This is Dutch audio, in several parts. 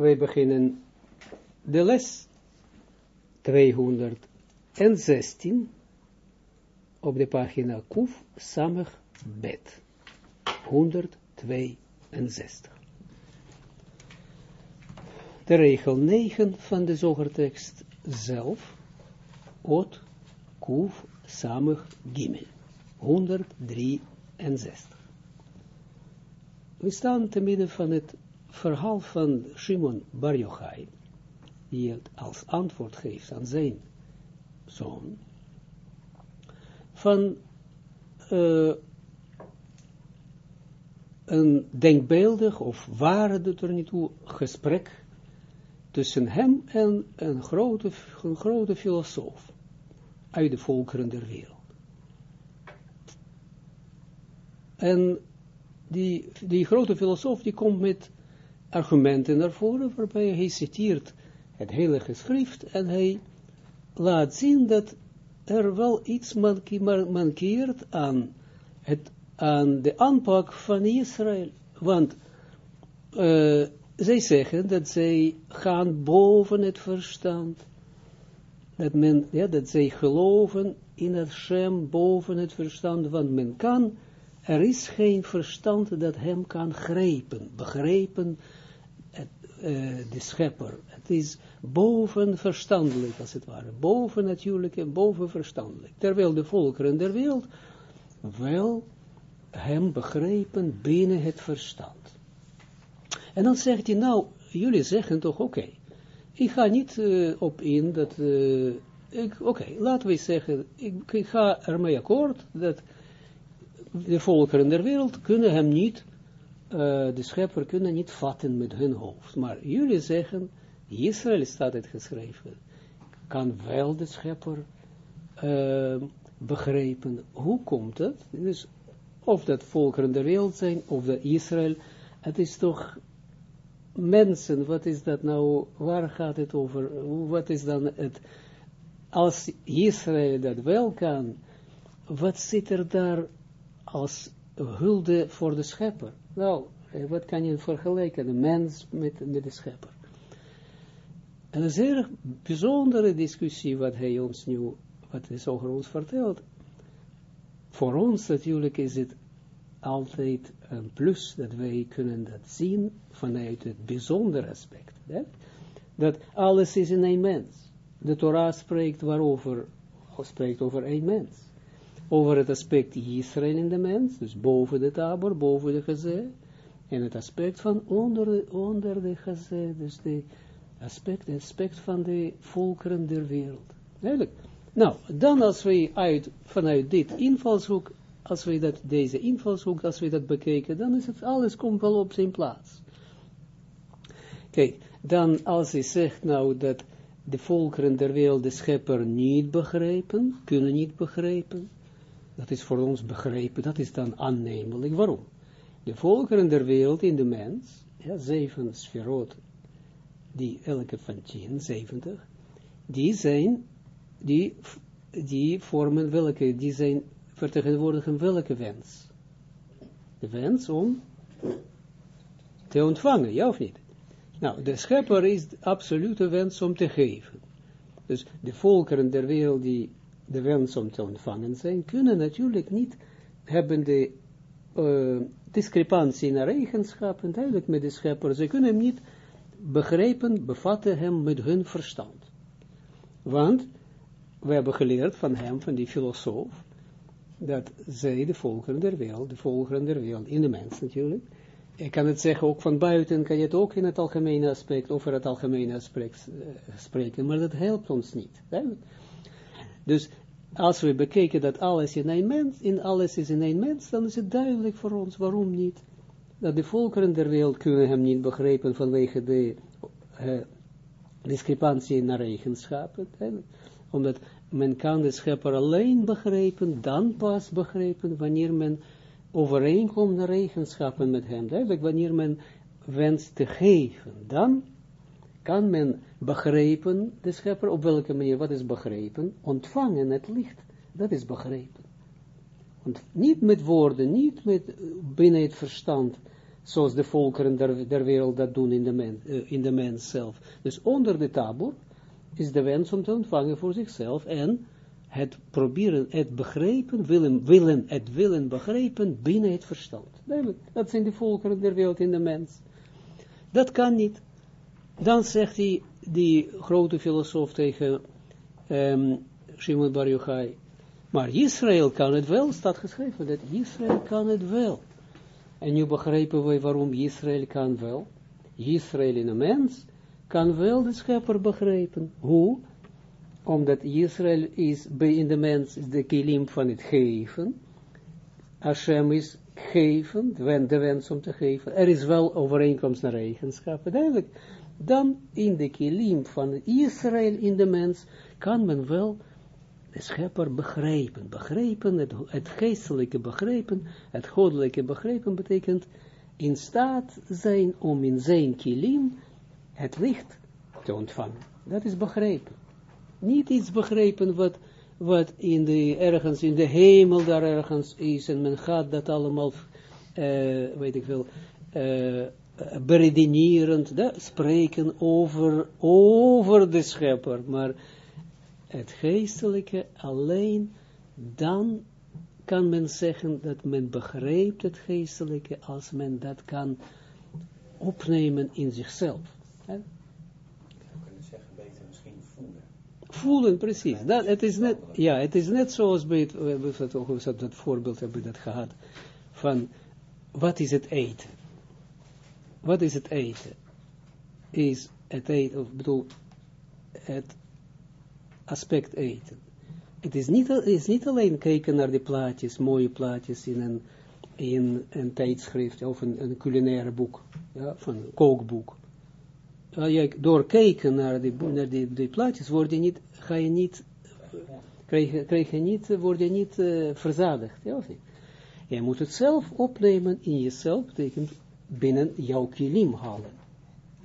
wij beginnen de les 216 op de pagina Kuf Samig Bet 162. De regel 9 van de zogertekst zelf, Ot Kuf Samig Gimel 163. We staan te midden van het verhaal van Shimon Bar Yochai, die het als antwoord geeft aan zijn zoon, van uh, een denkbeeldig of ware het er niet toe gesprek tussen hem en een grote, een grote filosoof uit de volkeren der wereld. En die, die grote filosoof die komt met argumenten naar voren, waarbij hij citeert het hele geschrift en hij laat zien dat er wel iets mankeert aan, het, aan de aanpak van Israël. Want uh, zij zeggen dat zij gaan boven het verstand. Dat, men, ja, dat zij geloven in het Shem boven het verstand, want men kan, er is geen verstand dat hem kan grijpen, begrijpen, uh, de schepper. Het is boven verstandelijk, als het ware. Boven natuurlijk en boven verstandelijk. Terwijl de volkeren der wereld wel hem begrijpen binnen het verstand. En dan zegt hij, nou, jullie zeggen toch, oké, ik ga niet uh, op in dat, uh, oké, laten we zeggen, ik, ik ga ermee akkoord dat de volkeren der wereld kunnen hem niet uh, de schepper kunnen niet vatten met hun hoofd. Maar jullie zeggen, Israël staat het geschreven, kan wel de schepper uh, begrijpen. Hoe komt het? Dus of dat volkeren der wereld zijn, of dat Israël, het is toch mensen, wat is dat nou, waar gaat het over, wat is dan het, als Israël dat wel kan, wat zit er daar als hulde voor de schepper? Nou, eh, wat kan je vergelijken, de mens met, met de schepper? En een zeer bijzondere discussie wat hij ons nu, wat hij over ons vertelt. Voor ons natuurlijk is het altijd een plus dat wij kunnen dat zien vanuit het bijzondere aspect. Hè? Dat alles is in een mens. De Torah spreekt waarover, spreekt over een mens over het aspect Israël in de mens, dus boven de taber, boven de gezee, en het aspect van onder de, onder de dus de aspect, het aspect van de volkeren der wereld. Eigenlijk. Nou, dan als we uit, vanuit dit invalshoek, als we dat, deze invalshoek, als we dat bekijken, dan is het, alles komt wel op zijn plaats. Kijk, dan als hij zegt nou dat de volkeren der wereld de schepper niet begrijpen, kunnen niet begrijpen, dat is voor ons begrepen, dat is dan aannemelijk. Waarom? De volkeren der wereld in de mens, ja, zeven sferot, die elke van tien, zeventig, die zijn, die, die vormen welke, die zijn, vertegenwoordigen welke wens? De wens om te ontvangen, ja of niet? Nou, de schepper is de absolute wens om te geven. Dus de volkeren der wereld die de wens om te ontvangen zijn, kunnen natuurlijk niet hebben de uh, discrepantie naar eigenschappen, duidelijk met de schepper, ze kunnen hem niet begrijpen, bevatten hem met hun verstand. Want, we hebben geleerd van hem, van die filosoof, dat zij de volkeren der wereld, de volkeren der wereld, in de mens natuurlijk, ik kan het zeggen ook van buiten, kan je het ook in het algemene aspect, over het algemene aspect uh, spreken, maar dat helpt ons niet. Dus als we bekijken dat alles in een mens, in alles is in een mens, dan is het duidelijk voor ons waarom niet. Dat de volkeren der wereld kunnen hem niet begrijpen vanwege de uh, discrepantie naar eigenschappen. Omdat men kan de schepper alleen begrijpen, dan pas begrijpen, wanneer men overeenkomt naar eigenschappen met hem. Duidelijk, wanneer men wenst te geven, dan kan men begrijpen, de schepper, op welke manier, wat is begrepen? Ontvangen het licht, dat is begrepen. Want niet met woorden, niet met, binnen het verstand, zoals de volkeren der, der wereld dat doen in de, men, uh, in de mens zelf. Dus onder de tabor is de wens om te ontvangen voor zichzelf en het proberen, het begrepen, willen, willen, het willen begrepen binnen het verstand. Dat zijn de volkeren der wereld in de mens. Dat kan niet. Dan zegt hij, die grote filosoof tegen um, Shimon Bar Yochai, maar Israël kan het wel, staat geschreven, dat Israël kan het wel. En nu begrijpen we waarom Israël kan wel. Israël in een mens kan wel de schepper begrijpen. Hoe? Omdat Israël is in de mens de kilim van het geven. Hashem is geven, de wens om te geven. Er is wel overeenkomst naar eigenschappen. Duidelijk. Dan in de kilim van Israël in de mens kan men wel de schepper begrijpen. Begrijpen, het, het geestelijke begrijpen, het goddelijke begrijpen betekent in staat zijn om in zijn kilim het licht te ontvangen. Dat is begrepen. Niet iets begrepen wat, wat in de, ergens in de hemel daar ergens is en men gaat dat allemaal, uh, weet ik veel, uh, beredenerend, spreken over, over de schepper, maar het geestelijke alleen, dan kan men zeggen dat men begrijpt het geestelijke als men dat kan opnemen in zichzelf. Hè? kunnen zeggen, beter misschien voelen. Voelen, precies. Dat, het, is net, ja, het is net zoals bij het, we hebben dat voorbeeld hebben dat gehad, van wat is het eten? Wat is het eten? Is het eten, of bedoel, het aspect eten. Het is niet, is niet alleen kijken naar de plaatjes, mooie plaatjes in een, in een tijdschrift of een, een culinaire boek, ja, van een kookboek. Door kijken naar die, naar die, plaatjes word je niet, ga je niet, krijg, krijg je niet, word je niet uh, verzadigd. Ja, of niet? Je moet het zelf opnemen in jezelf, betekent binnen jouw kilim halen.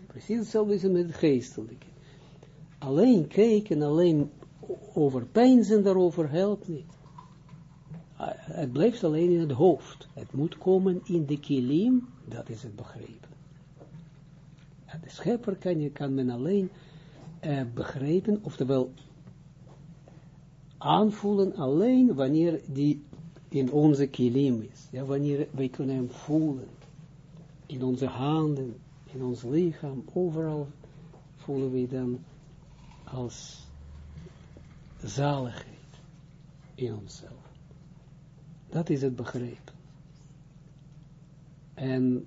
Precies hetzelfde is het met het geestelijke. Alleen kijken, alleen overpeinzen daarover helpt niet. Ah, het blijft alleen in het hoofd. Het moet komen in de kilim, dat is het begrepen. De schepper kan, je, kan men alleen uh, begrijpen, oftewel aanvoelen alleen wanneer die in onze kilim is. Ja, wanneer wij kunnen hem voelen. In onze handen, in ons lichaam, overal voelen we dan als zaligheid in onszelf. Dat is het begrepen. En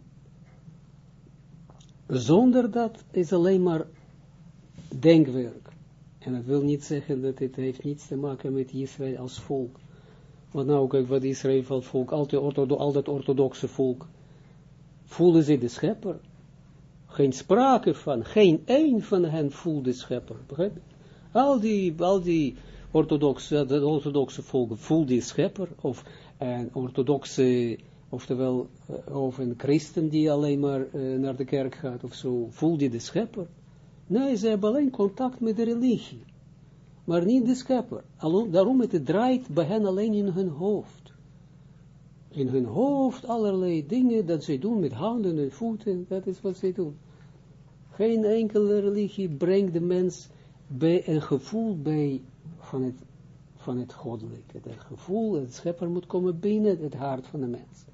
zonder dat is alleen maar denkwerk. En dat wil niet zeggen dat het heeft niets te maken met Israël als volk. Want nou, kijk wat Israël van volk, altijd, orthodo altijd orthodoxe volk, voelen ze de schepper. Geen sprake van, geen één van hen voelt de schepper. Begrijp je? Al die, al die orthodoxe, de orthodoxe volken voelt die schepper, of een orthodoxe oftewel uh, of een christen die alleen maar uh, naar de kerk gaat of zo, voelt die de schepper? Nee, ze hebben alleen contact met de religie, maar niet de schepper. Daarom het draait bij hen alleen in hun hoofd. In hun hoofd allerlei dingen dat ze doen met handen en voeten, dat is wat ze doen. Geen enkele religie brengt de mens bij een gevoel bij van het, van het goddelijke. Het gevoel, het schepper moet komen binnen het hart van de mens.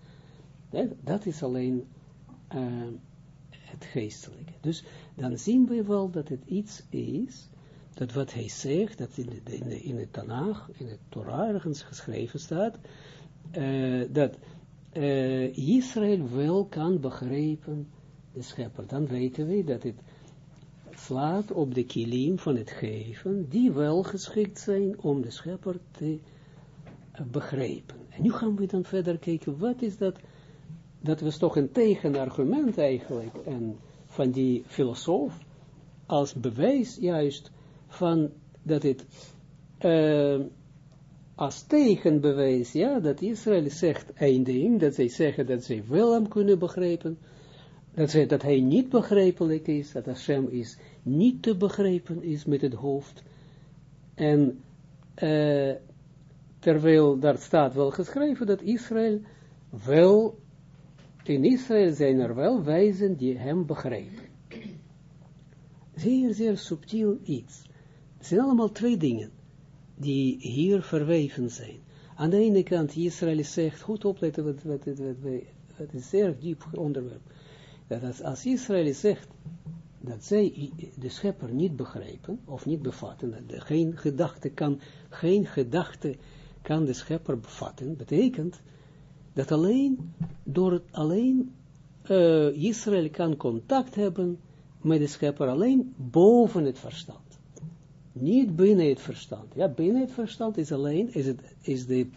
Dat, is alleen uh, het geestelijke. Dus dan zien we wel dat het iets is, dat wat hij zegt, dat in, de, in, de, in het Tanach, in het Torah ergens geschreven staat, uh, dat uh, Israël wel kan begrijpen de schepper. Dan weten we dat het slaat op de kilim van het geven, die wel geschikt zijn om de schepper te begrijpen. En nu gaan we dan verder kijken, wat is dat dat was toch een tegenargument eigenlijk, en van die filosoof, als bewijs juist van dat het, als tegenbewijs, ja, dat Israël zegt één ding, dat zij zeggen dat zij wel hem kunnen begrijpen, dat, zij, dat hij niet begrijpelijk is, dat Hashem is niet te begrijpen is met het hoofd, en uh, terwijl daar staat wel geschreven dat Israël wel in Israël zijn er wel wijzen die hem begrijpen. Zeer, zeer subtiel iets. Het zijn allemaal twee dingen die hier verweven zijn. Aan de ene kant, Israël zegt, goed opletten, wat, is een zeer diep onderwerp. Dat als, Israël zegt dat zij de schepper niet begrijpen, of niet bevatten, dat geen gedachte kan, geen gedachte kan de schepper bevatten, betekent dat alleen, door alleen, uh, Israël kan contact hebben met de schepper alleen boven het verstand. Niet binnen het verstand. Ja, binnen het verstand is alleen, is, het, is, de,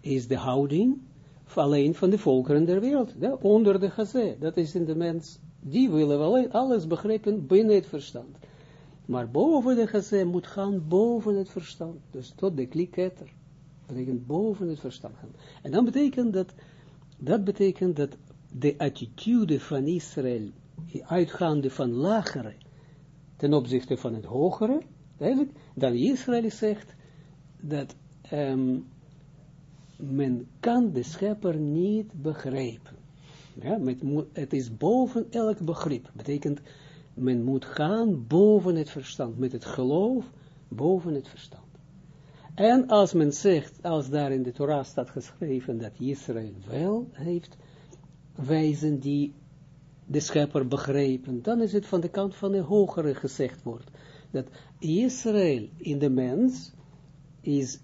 is de houding alleen van de volkeren der wereld. Ja, onder de gazé. Dat is in de mens. Die willen wel alles begrijpen binnen het verstand. Maar boven de gazé moet gaan boven het verstand. Dus tot de kliketter. Betekent boven het verstand gaan. En dan betekent dat, dat betekent dat de attitude van Israël, uitgaande van lagere, ten opzichte van het hogere, eigenlijk, dan Israël zegt dat um, men kan de schepper niet begrijpen. Ja, met, het is boven elk begrip. Betekent, men moet gaan boven het verstand. Met het geloof boven het verstand. En als men zegt, als daar in de Torah staat geschreven, dat Israël wel heeft wijzen die de schepper begrepen, dan is het van de kant van de hogere gezegd wordt. Dat Israël in de mens is,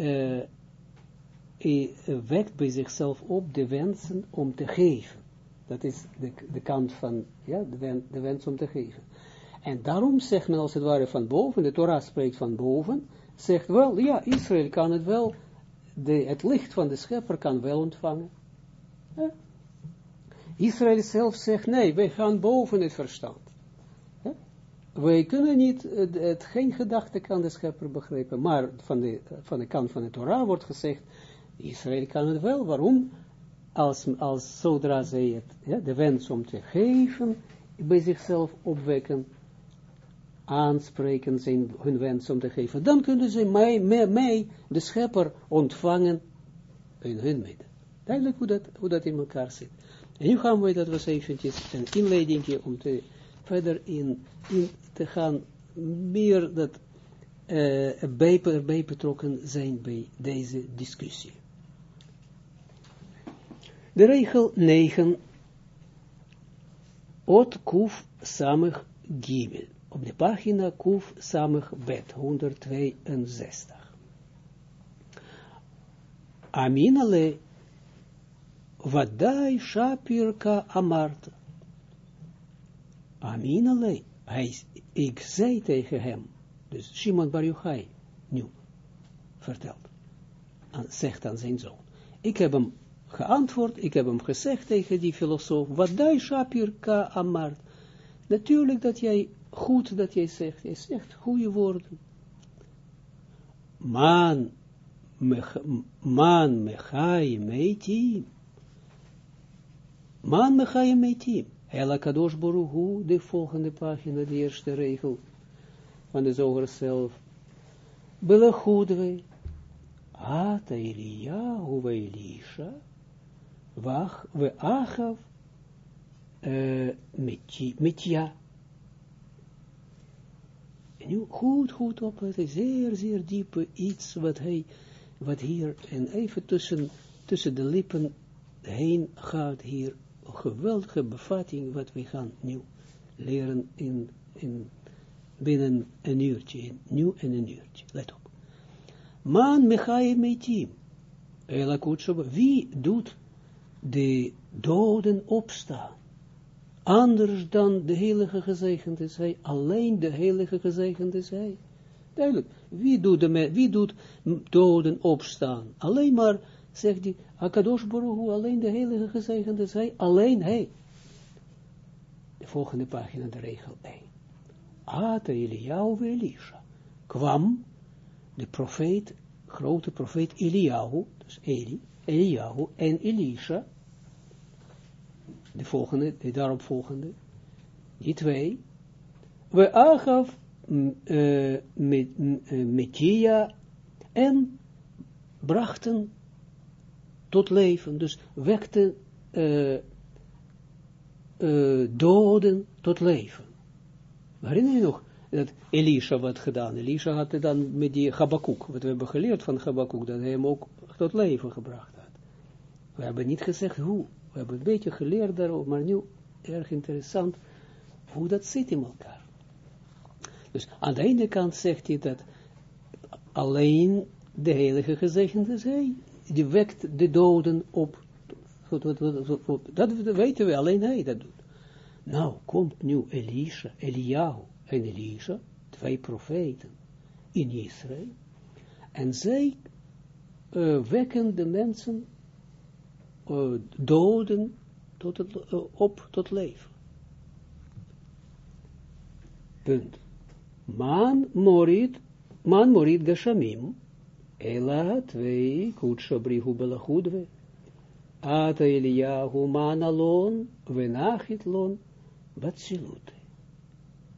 uh, wekt bij zichzelf op de wensen om te geven. Dat is de, de kant van, ja, de, wens om te geven. En daarom zegt men als het ware van boven, de Torah spreekt van boven, zegt wel, ja, Israël kan het wel, de, het licht van de schepper kan wel ontvangen. Israël zelf zegt, nee, wij gaan boven het verstand. Wij kunnen niet, het, het, geen gedachte kan de schepper begrijpen, maar van de, van de kant van de Torah wordt gezegd, Israël kan het wel, waarom? Als, als zodra zij het, ja, de wens om te geven, bij zichzelf opwekken, aanspreken, zijn hun wens om te geven, dan kunnen ze mij, mij, mij de schepper, ontvangen in hun midden. Duidelijk hoe dat, hoe dat in elkaar zit. En nu gaan we, dat was eventjes een inleidingje om te, verder in, in te gaan, meer dat uh, bij, erbij betrokken zijn bij deze discussie. De regel 9, Ot Kuf Samig Gimel op de pagina Kuf Samig Bet 162. Aminale Vadai Shapirka Amarta. Aminale, hij, ik zei tegen hem, dus Shimon Bar Yochai, nu, vertelt, aan, zegt aan zijn zoon, ik heb hem geantwoord, ik heb hem gezegd tegen die filosoof, Vadai Shapirka Amart, natuurlijk dat jij goed dat jij zegt. Jij zegt goede woorden. Man, man mechai meitim. Man mechai meitim. Ela kadosh boruhu, de volgende pagina, de eerste regel van de zoger zelf. Belachudwe, Ata Eliyahu we Elisha, Wach we Achav, uh, Mitja, nu goed, goed opletten, zeer, zeer diepe iets wat hij, wat hier, en even tussen, tussen de lippen heen gaat hier, geweldige bevatting, wat we gaan nu leren in, in binnen een uurtje, nu en een uurtje, let op. Man mechaim meitim, wie doet de doden opstaan? Anders dan de heilige gezegend is hij, alleen de heilige gezegend is hij. Duidelijk, wie doet, de, wie doet doden opstaan? Alleen maar, zegt hij, Akadosh Baruch alleen de heilige gezegend is hij, alleen hij. De volgende pagina, de regel 1. Ata Eliyahu Elisha. Kwam de profeet, grote profeet Eliyahu, dus Eli, Eliyahu en Elisha, de volgende, de daaropvolgende, die twee, we aangaf uh, met, uh, Metia en brachten tot leven, dus wekten uh, uh, doden tot leven. Herinner je nog dat Elisha wat gedaan? Elisha had het dan met die Habakkuk, wat we hebben geleerd van Habakkuk, dat hij hem ook tot leven gebracht had. We hebben niet gezegd hoe, we hebben een beetje geleerd daarover, maar nu erg interessant hoe dat zit in elkaar. Dus aan de ene kant zegt hij dat alleen de heilige gezegende zij, die wekt de doden op. Dat weten we, alleen hij dat doet. Nou, komt nu Elisha, Eliyahu en Elisha, twee profeten in Israël, en zij uh, wekken de mensen, uh, doden tot het, uh, op tot leven. Punt. Man morit, man morit geshamim, ela twee kutsha brihu belachudwe, ata Eliyahu man alon, venachit lon, batsilute.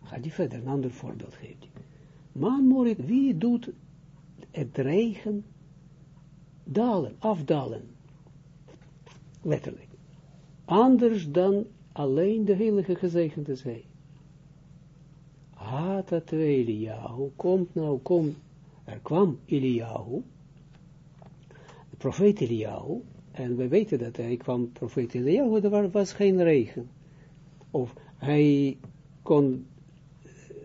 Ga die verder, een ander voorbeeld geeft. Man morit, wie doet het regen dalen, afdalen? Letterlijk. Anders dan alleen de heilige gezegende zij. Hatat Eliyahu, komt nou, kom, er kwam Eliyahu, de profeet Eliyahu, en we weten dat hij kwam, profeet Eliyahu, er was geen regen. Of hij kon,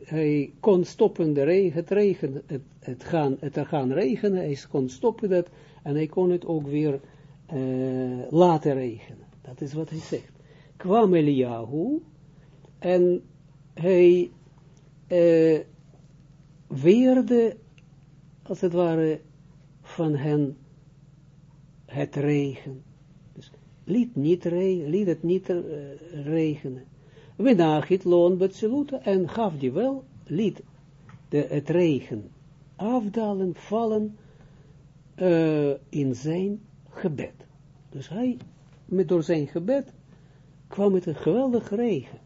hij kon stoppen de regen, het regen, het, gaan, het er gaan regenen, hij kon stoppen dat, en hij kon het ook weer uh, laten regenen. Dat is wat hij zegt. Kwam Eliyahu, en hij uh, weerde, als het ware, van hen het regen. Dus liet, niet re liet het niet uh, regenen. Wenachit loon betzelute en gaf die wel, liet de, het regen afdalen, vallen uh, in zijn gebed. Dus hij, met door zijn gebed, kwam het een geweldig regen.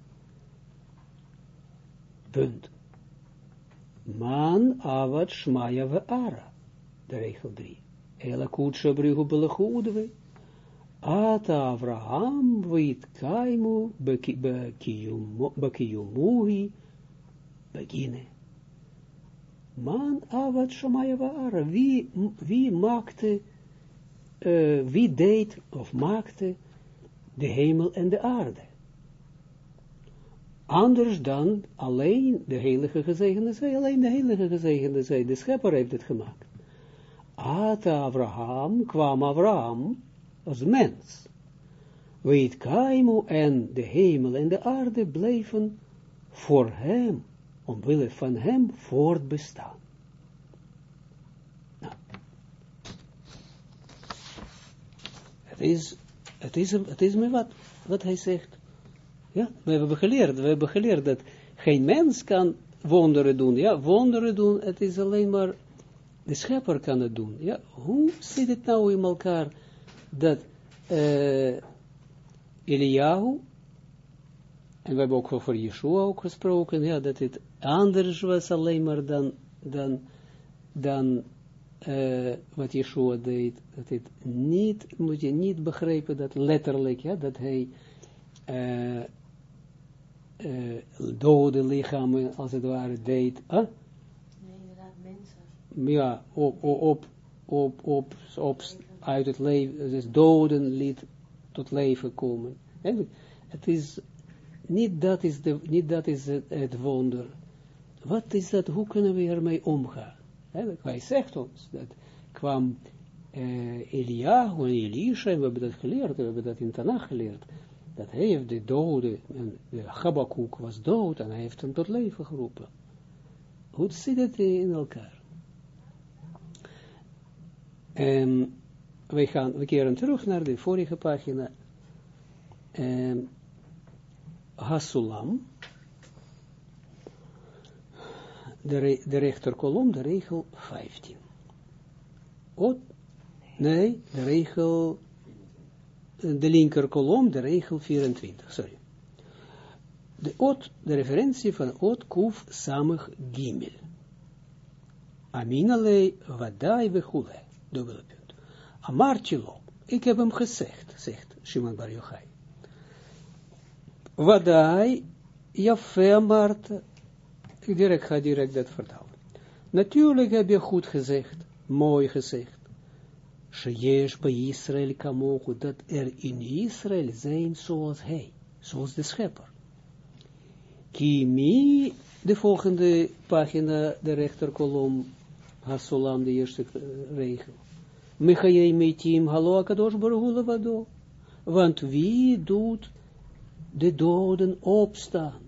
Punt. Man avat shmaya ara. De regel 3. Ela kutsha. Ata Avraham vit kaimu bekiyumuhi begine. Man avat shmaya ara. Wie, wie maakte, wie deed of maakte de hemel en de aarde? Anders dan alleen de heilige gezegende zij, alleen de heilige gezegende zij, de schepper heeft het gemaakt. Ata Abraham, kwam Abraham als mens. Weet Kaimu en de hemel en de aarde bleven voor hem, omwille van hem voortbestaan. Nou. Het is, het is, het is me wat, wat hij zegt. Ja, we hebben geleerd, we hebben geleerd dat geen mens kan wonderen doen. Ja, wonderen doen, het is alleen maar de schepper kan het doen. Ja, hoe zit het nou in elkaar dat uh, Eliyahu, en we hebben ook over Yeshua ook gesproken, ja, dat het anders was alleen maar dan, dan, dan uh, wat Yeshua deed, dat het niet, moet je niet begrijpen dat letterlijk, ja, dat hij uh, uh, dode lichamen, als het ware, deed. Huh? Nee, inderdaad, mensen. Ja, op, op, op, op, op, uit het leven, dus doden liet tot leven komen. En het is, niet dat is, de, niet dat is het, het wonder. Wat is dat, hoe kunnen we ermee omgaan? Hij zegt ons, dat kwam uh, Eliyahu en Elisha, en we hebben dat geleerd, we hebben dat in Tanach geleerd, dat hij heeft de dode, en de Habakkuk was dood, en hij heeft hem tot leven geroepen. Hoe zit het in elkaar? En wij gaan, we keren terug naar de vorige pagina. Um, Hasulam, de, re, de rechterkolom, de regel 15. Ot, nee, de regel de linker kolom, de regel 24, sorry. De de referentie van ot kuf samig gimel. Aminale vadai vechule, dubbele punt. Amartilo, ik heb hem gezegd, zegt Shimon Bar Yochai. Wadai, Jaffe Marta, ik direct, ga direct dat vertellen. Natuurlijk heb je goed gezegd, mooi gezegd. Sheyesh bij Israël kamogu, dat er in Israël zijn zoals hij, zoals de schepper. Kimi, de volgende pagina, de rechterkolom, Hasolam, de eerste regel. Mechayei metim, hallo akadosh baruch vado. Want wie doet de doden opstaan?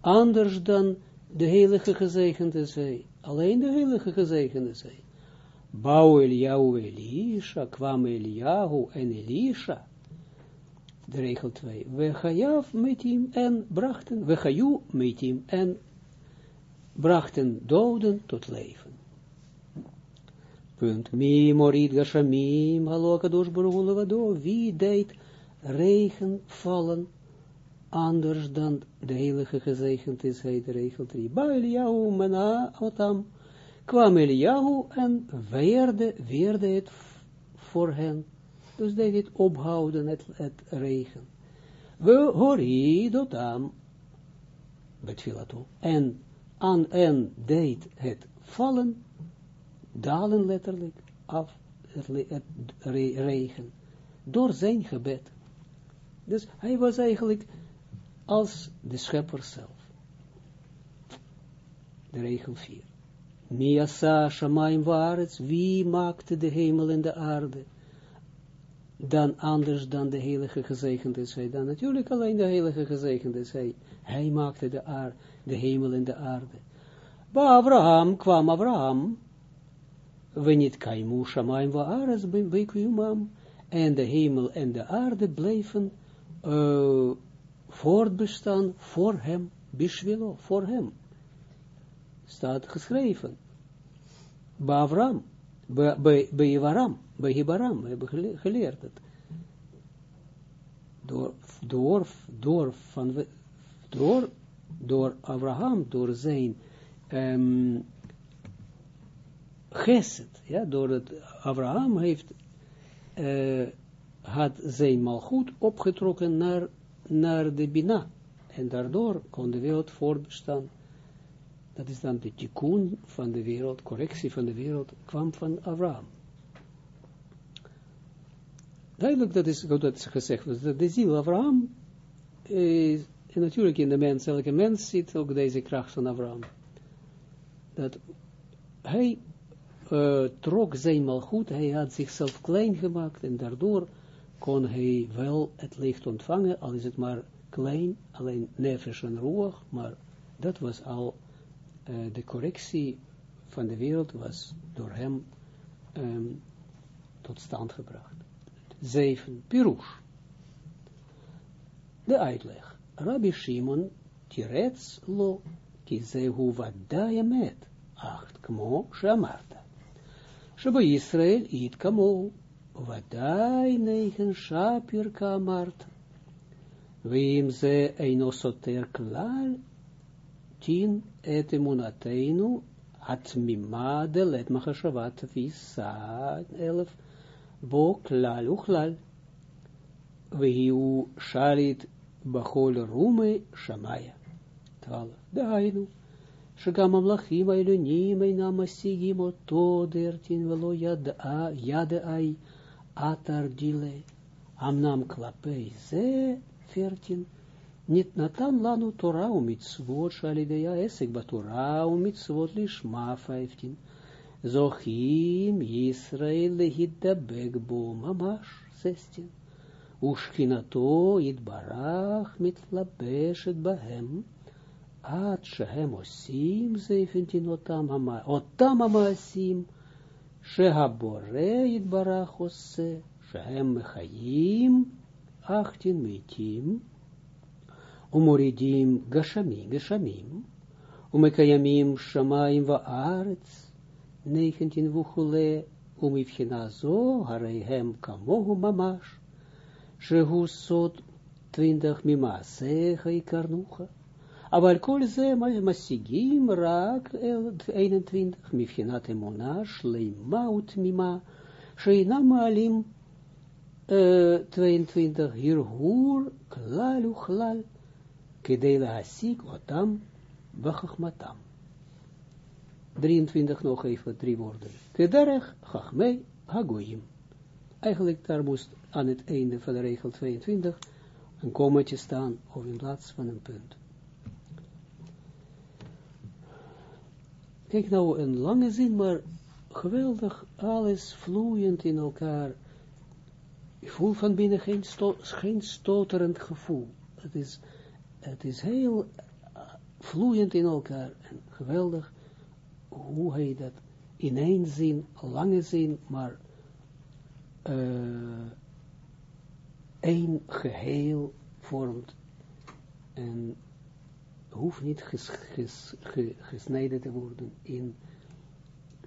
Anders dan de heilige gezegende zij. Alleen de heilige gezegende zij. Bouw Eliyahu Elisha, kwam Eliyahu en Elisha. De regel 2. We met hem en brachten, we met hem en brachten doden tot leven. Punt. Mi morid gashamim, hallo wie deed regen vallen anders dan de heilige gezegend is hij, de regel 3. Ba Eliyahu mena otam, kwam Eliyahu en weerde, weerde het voor hen. Dus deed het ophouden, het, het regen. We horen otam, betfilato, en aan en deed het vallen, dalen letterlijk, af, het, het regen, door zijn gebed. Dus hij was eigenlijk als de schepper zelf. De regel 4. Miasa Shamaim Waarets, wie maakte de hemel en de aarde? Dan anders dan de heilige gezegende is hij. Dan natuurlijk alleen de heilige gezegende is hij. Hij maakte de, aarde, de hemel en de aarde. Ba Abraham kwam Abraham. We niet kaimu Shamaim Waarets bij En de hemel en de aarde bleven uh, voortbestaan voor hem, Bishvilo, voor hem. Staat geschreven. Bij Avram, bij Ivaram, bij Hibaram, we hebben geleerd. Door, door, door, van, door, door Abraham, door zijn um, geset, ja, door het, Abraham heeft, uh, had zijn malgoed opgetrokken naar naar de Bina. En daardoor kon de wereld voortbestaan. Dat is dan de tikkun van de wereld, correctie van de wereld, kwam van Abraham. Duidelijk, dat is, dat is gezegd dat de ziel Abraham, is, en natuurlijk in de mens, elke mens ziet ook deze kracht van Abraham. Dat hij uh, trok zijn mal goed, hij had zichzelf klein gemaakt en daardoor kon hij wel het licht ontvangen, al is het maar klein, alleen nefesh en roer, maar dat was al uh, de correctie van de wereld was door hem um, tot stand gebracht. 7. Pirush. De uitleg. Rabbi Shimon tirets lo kizehu vadaya. 8. Kmo shamarta. Sheba Israel it kamo Wadai negen shapir kamart. Wim ze eino soter klal Tien et emunateinu atmima delet machashavat visa elf. Bo klal uchlal. Wehiu shalit bachol rume shamaya. Twaalf. Dainu. שגם המלאכים העליונים אינם משיגים אותו דרתין ולא ידעי atar dile, amnam klapei ze, veertien, niet natan lanu Torah u mitzvot, shalideya esek ba Torah u mitzvot lishma, vijftien, zochim Yisrael lehiddabek bo mamash, zestien, ushkinato itbarach mitlabeshet bahem, Ad shehem osim, zeventien, otam hama, otam hama osim, Shehabore Yitbarach Ose, Shehem Mechayim, Achtin Mitim, Umoridim Gashamim, Gashamim, Umekayamim Shamaim Vaaretz, 19 Vuchule, Umivchina Zo, Hareihem Kamohu Mamash, Shehu Sot 20 Mimase, Haikarnucha, אבל כל זה משיגים רק 21, מבחינת אמונה שלמה ותמימה, שאינם מעלים uh, 22, hier hoor, klalu klal, kedela hasik, otam, bachachmatam. 23 nog even, drie woorden. Kederech, chachmei, hagoyim. Eigenlijk daar moest aan het einde van de regel 22 een kommetje staan, of in plaats van een punt. Kijk nou, een lange zin, maar geweldig, alles vloeiend in elkaar. Ik voel van binnen geen, geen stoterend gevoel. Het is, het is heel uh, vloeiend in elkaar en geweldig hoe hij dat in één zin, lange zin, maar uh, één geheel vormt en hoeft niet ges, gesneden te worden in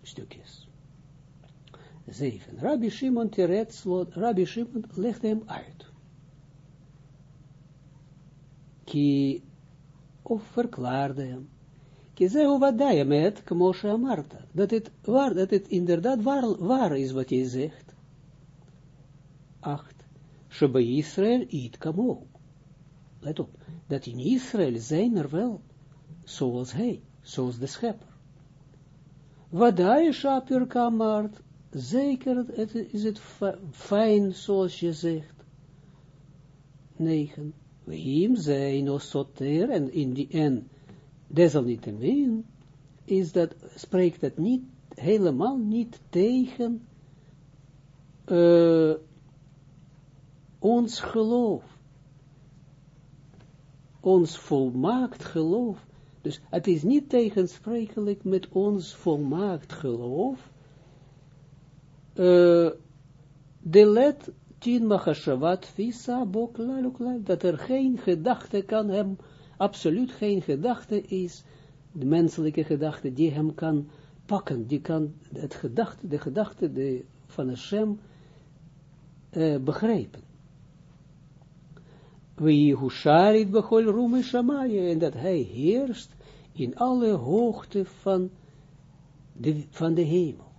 stukjes. 7. Rabbi Shimon Teretzlot, Rabbi Shimon legt hem uit. Ki, of verklaarde hem, ki zehu vadaya met, kmoshe amarta, dat het waar, dat het inderdaad waar, waar is wat je zegt. 8. Sheba Israël eet kamo. Let op, dat in Israël zijn er wel, zoals hij, zoals de schepper. Wadai shapir kamart, zeker het, is het fijn zoals je zegt. 9. Weim zijn osoter en in die en desalniettemin is dat, spreekt dat niet, helemaal niet tegen uh, ons geloof. Ons volmaakt geloof. Dus het is niet tegensprekelijk met ons volmaakt geloof. Uh, de let tien machashavat visa boklaluklal, dat er geen gedachte kan hem, absoluut geen gedachte is, de menselijke gedachte die hem kan pakken, die kan het gedachte, de gedachte de, van Hashem uh, begrijpen wie husharit bechol rume shamaye, en dat hij heerst in alle hoogte van de, van de hemel.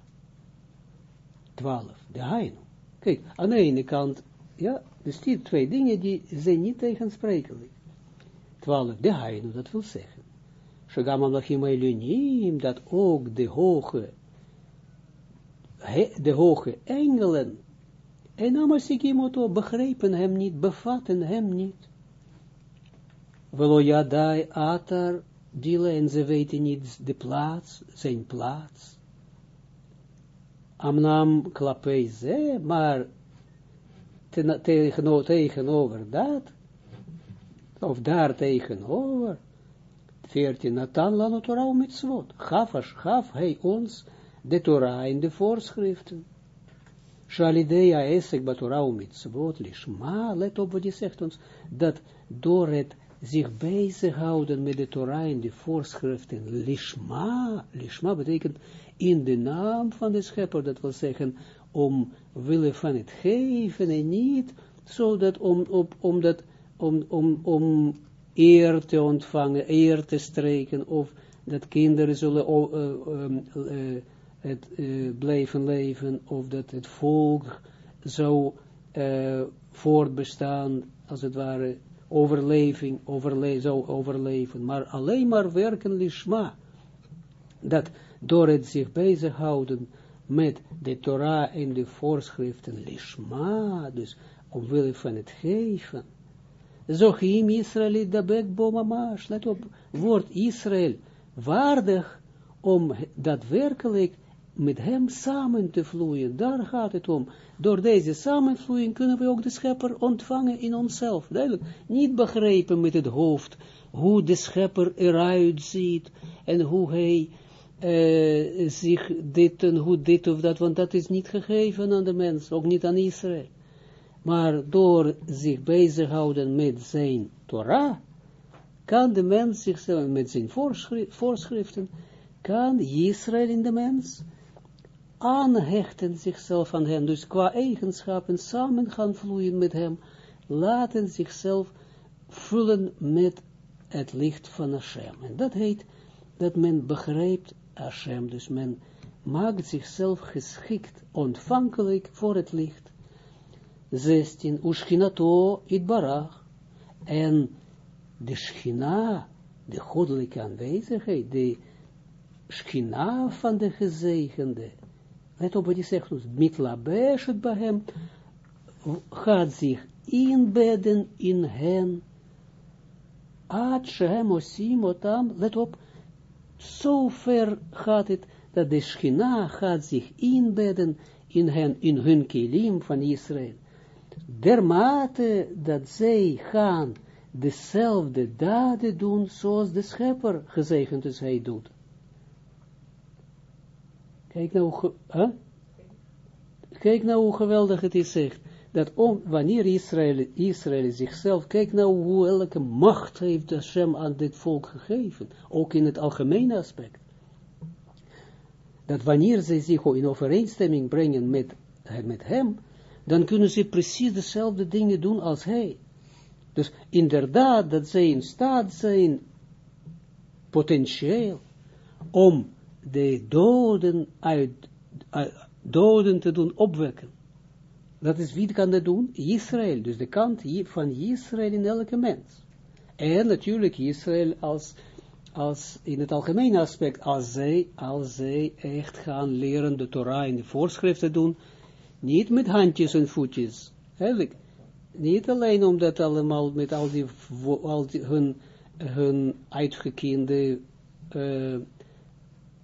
12. De heino. Kijk, aan de ene kant, ja, dus die twee dingen die zijn niet tegensprekelijk. 12. De heino, dat wil zeggen. Shagam Amlachim Elunim, dat ook de hoge, de hoge engelen en Amasikimoto begrepen hem niet, bevatten hem niet. Velo jadai atar dile en ze weten niet de plaats, zijn plaats. Amnam klapei ze, maar tegenover, dat, of daar tegenover, 14, Natan lano Torah mitzvot, gaf, gaf hij ons de Torah in de voorschriften. Shalidea esek batorau mitzvot lishma, let op wat je zegt ons, dat door het zich bezighouden met de Torah en de voorschriften, lishma, lishma betekent in de naam van de schepper, dat wil zeggen, om willen van het geven en niet, zodat om, op, om, dat, om, om, om eer te ontvangen, eer te streken, of dat kinderen zullen uh, uh, uh, het uh, blijven leven, of dat het volk zou voortbestaan, als het ware, overleving, overle zou overleven, maar alleen maar werken lishma, dat door het zich bezighouden met de Torah en de voorschriften lishma, dus omwille van het geven, Zochim Israël dabek bomamash, let op, wordt Israël waardig om daadwerkelijk met hem samen te vloeien. Daar gaat het om. Door deze samenvloeiing kunnen we ook de schepper ontvangen in onszelf. Duidelijk. Niet begrijpen met het hoofd hoe de schepper eruit ziet en hoe hij uh, zich dit en hoe dit of dat, want dat is niet gegeven aan de mens, ook niet aan Israël. Maar door zich bezighouden met zijn Torah, kan de mens zichzelf met zijn voorschriften, kan Israël in de mens aanhechten zichzelf aan hem, dus qua eigenschappen samen gaan vloeien met hem, laten zichzelf vullen met het licht van Hashem. En dat heet dat men begrijpt Hashem, dus men maakt zichzelf geschikt, ontvankelijk voor het licht. 16, Ushkinato itbarach, en de schina, de goddelijke aanwezigheid, de schina van de gezegende, let op wat hij zegt ons, mitlabeshet bahem, gaat zich inbedden in hen, Ad Shem Osim Otam, let op, zo ver gaat het, dat de Schina gaat zich inbedden in, hen, in hun kilim van Israël. Dermate dat zij gaan dezelfde daden doen zoals de schepper gezegend is hij doet. Kijk nou, huh? Kijk nou hoe geweldig het is zegt dat om, wanneer Israël, Israël zichzelf, kijk nou hoe elke macht heeft Hashem aan dit volk gegeven, ook in het algemene aspect. Dat wanneer ze zich in overeenstemming brengen met, met hem, dan kunnen ze precies dezelfde dingen doen als hij. Dus inderdaad dat zij in staat zijn, potentieel, om de doden uit, uit doden te doen opwekken. Dat is wie kan dat doen? Israël, dus de kant van Israël in elke mens. En natuurlijk Israël als, als in het algemene aspect, als zij, als zij echt gaan leren de Torah en de voorschriften doen, niet met handjes en voetjes, eigenlijk. Niet alleen omdat allemaal met al die, al die hun, hun uh,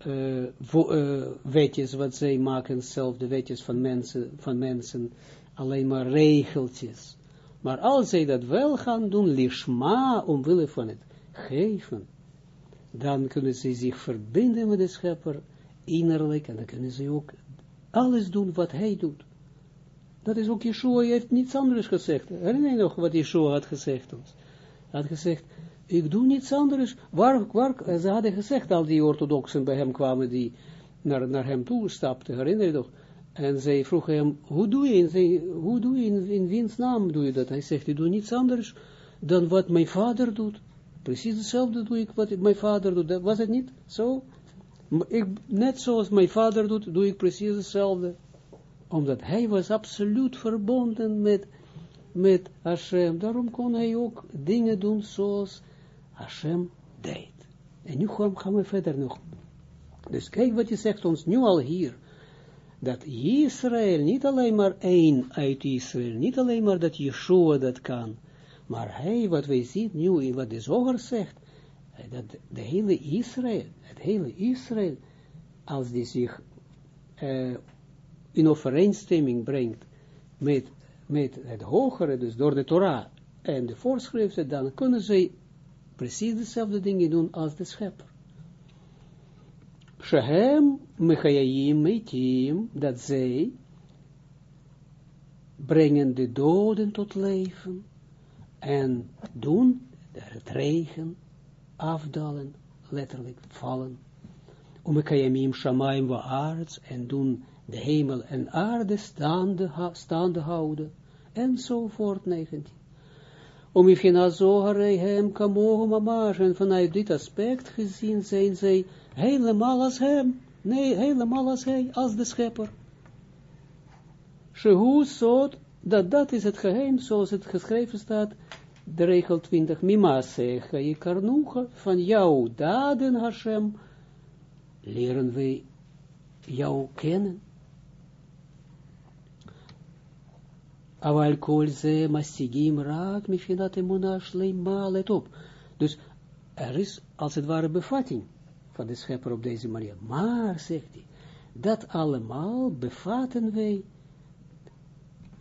uh, uh, wetjes wat zij maken zelf, de wetjes van mensen, van mensen, alleen maar regeltjes. Maar als zij dat wel gaan doen, lishma, omwille van het geven, dan kunnen ze zich verbinden met de schepper, innerlijk, en dan kunnen ze ook alles doen wat hij doet. Dat is ook Yeshua, hij heeft niets anders gezegd. Herinner je nog wat Yeshua had gezegd ons? Hij had gezegd, ik doe niets anders. Waar, waar, ze hadden gezegd, al die orthodoxen bij hem kwamen, die naar, naar hem toe stapten, herinner je nog? En zij vroegen hem, hoe doe je, zij, hoe doe je in, in wiens naam doe je dat? Hij zegt, ik doe niets anders dan wat mijn vader doet. Precies hetzelfde doe ik wat mijn vader doet. Was het niet zo? Ik, net zoals mijn vader doet, doe ik precies hetzelfde. Omdat hij was absoluut verbonden met, met Hashem. Daarom kon hij ook dingen doen zoals Hashem deed. En nu gaan we verder nog. Dus kijk wat je zegt ons nu al hier. Dat Israël, niet alleen maar één uit Israël, niet alleen maar dat Yeshua dat kan, maar hij, wat wij zien nu, in wat de zoger zegt, dat de hele Israël, het hele Israël, als die zich uh, in overeenstemming brengt met, met het hogere, dus door de Torah en de voorschriften, dan kunnen zij precies dezelfde dingen doen als de schepper. Shehem mechayim meitim, dat zij brengen de doden tot leven en doen het regen afdalen, letterlijk vallen. Umekayamim shamayim wa arts en doen de hemel en aarde staande, staande houden, enzovoort 19 om Ifina Zoharei hem kamohu mamash, en vanuit dit aspect gezien zijn zij helemaal als hem, nee, helemaal als hij, als de schepper. Shehu dat dat is het geheim, zoals het geschreven staat, de regel 20, Mima secha je karnucha, van jouw daden Hashem, leren wij jou kennen. Aval kol ze mastigim raak mifinat emuna shleima, let op. Dus er is als het ware bevatting van de schepper op deze manier. Maar, zegt hij, dat allemaal bevatten wij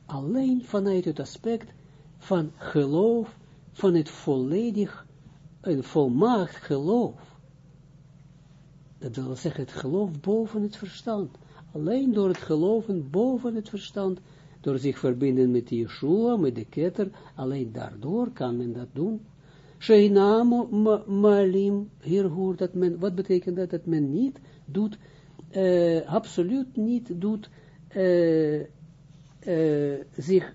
alleen vanuit het aspect van geloof, van het volledig, een volmaakt geloof. Dat wil zeggen, het geloof boven het verstand. Alleen door het geloven boven het verstand door zich verbinden met Yeshua, met de ketter, alleen daardoor kan men dat doen. Sheinamo malim, hier hoort dat men, wat betekent dat, dat men niet doet, uh, absoluut niet doet, uh, uh, zich,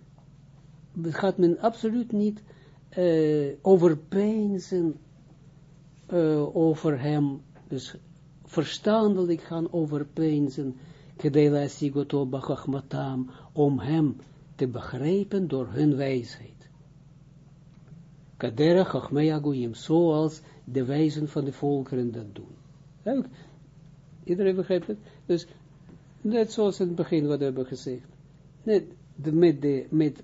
gaat men absoluut niet uh, overpeinzen over hem, dus verstandelijk gaan overpeinzen, kedela sigoto bachachmatam, om hem te begrijpen door hun wijsheid. Kadera Chachmei Agoyim, zoals de wijzen van de volkeren dat doen. Iedereen begrijpt het? Dus, net zoals in het begin wat we hebben gezegd. Net, de, met, de, met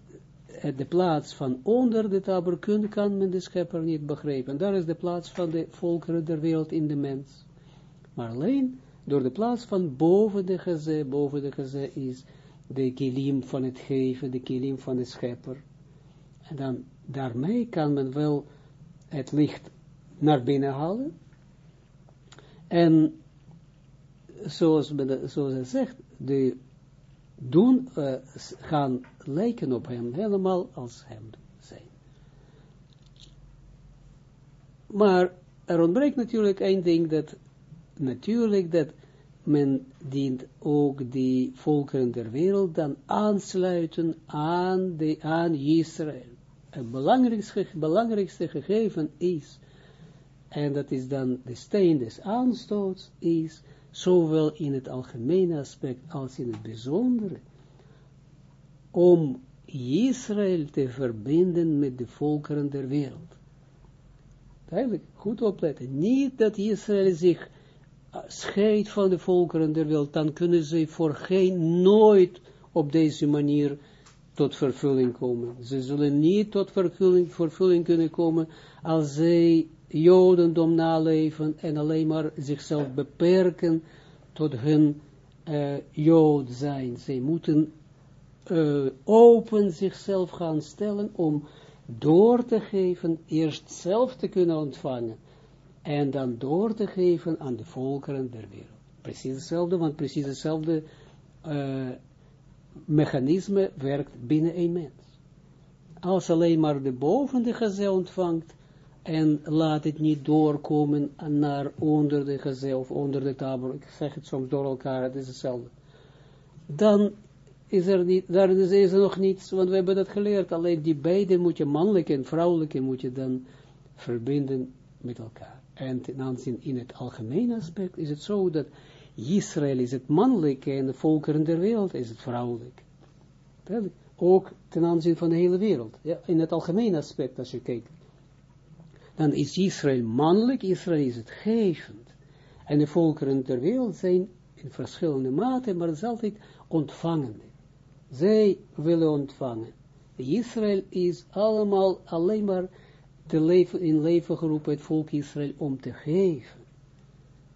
de plaats van onder de taber kan men de schepper niet begrijpen. Daar is de plaats van de volkeren der wereld in de mens. Maar alleen door de plaats van boven de geze, boven de geze is de kilim van het geven, de kilim van de schepper. En dan daarmee kan men wel het licht naar binnen halen. En zoals, zoals hij zegt, de doen, uh, gaan lijken op hem, helemaal als hem zijn. Maar er ontbreekt natuurlijk één ding, dat natuurlijk dat men dient ook die volkeren der wereld dan aansluiten aan, de, aan Israël. Het belangrijkste, belangrijkste gegeven is, en dat is dan de steen des aanstoots, is zowel in het algemene aspect als in het bijzondere, om Israël te verbinden met de volkeren der wereld. Eigenlijk, goed opletten. Niet dat Israël zich scheidt van de volkeren der wereld, dan kunnen ze voor geen nooit op deze manier tot vervulling komen. Ze zullen niet tot vervulling, kunnen komen als zij jodendom naleven en alleen maar zichzelf beperken tot hun uh, jood zijn. Zij moeten uh, open zichzelf gaan stellen om door te geven, eerst zelf te kunnen ontvangen en dan door te geven aan de volkeren der wereld. Precies hetzelfde, want precies hetzelfde uh, mechanisme werkt binnen een mens. Als alleen maar de boven de geze ontvangt, en laat het niet doorkomen naar onder de geze of onder de tabel, ik zeg het soms door elkaar, het is hetzelfde. Dan is er niet, daar is er nog niets, want we hebben dat geleerd, alleen die beide moet je, mannelijke en vrouwelijke, moet je dan verbinden met elkaar. En ten aanzien in het algemene aspect is het zo dat Israël is het mannelijke en de volkeren der wereld is het vrouwelijk. Ook ten aanzien van de hele wereld. Ja, in het algemene aspect, als je kijkt dan is Israël mannelijk, Israël is het gevend. En de volkeren ter wereld zijn in verschillende mate, maar het is altijd ontvangende. Zij willen ontvangen. Israël is allemaal alleen maar te leven, in leven geroepen, het volk Israël, om te geven.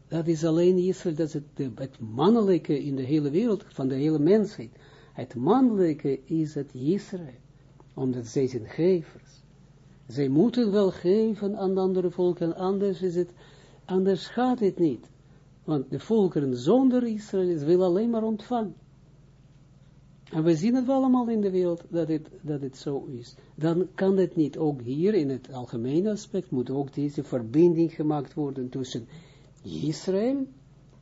Dat is alleen Israël, dat is het, het mannelijke in de hele wereld, van de hele mensheid. Het mannelijke is het Israël, omdat zij zijn gevers. Zij moeten wel geven aan andere volken, anders is het, anders gaat het niet. Want de volkeren zonder Israël willen alleen maar ontvangen. En we zien het wel allemaal in de wereld dat het, dat het zo is. Dan kan het niet. Ook hier in het algemene aspect moet ook deze verbinding gemaakt worden tussen Israël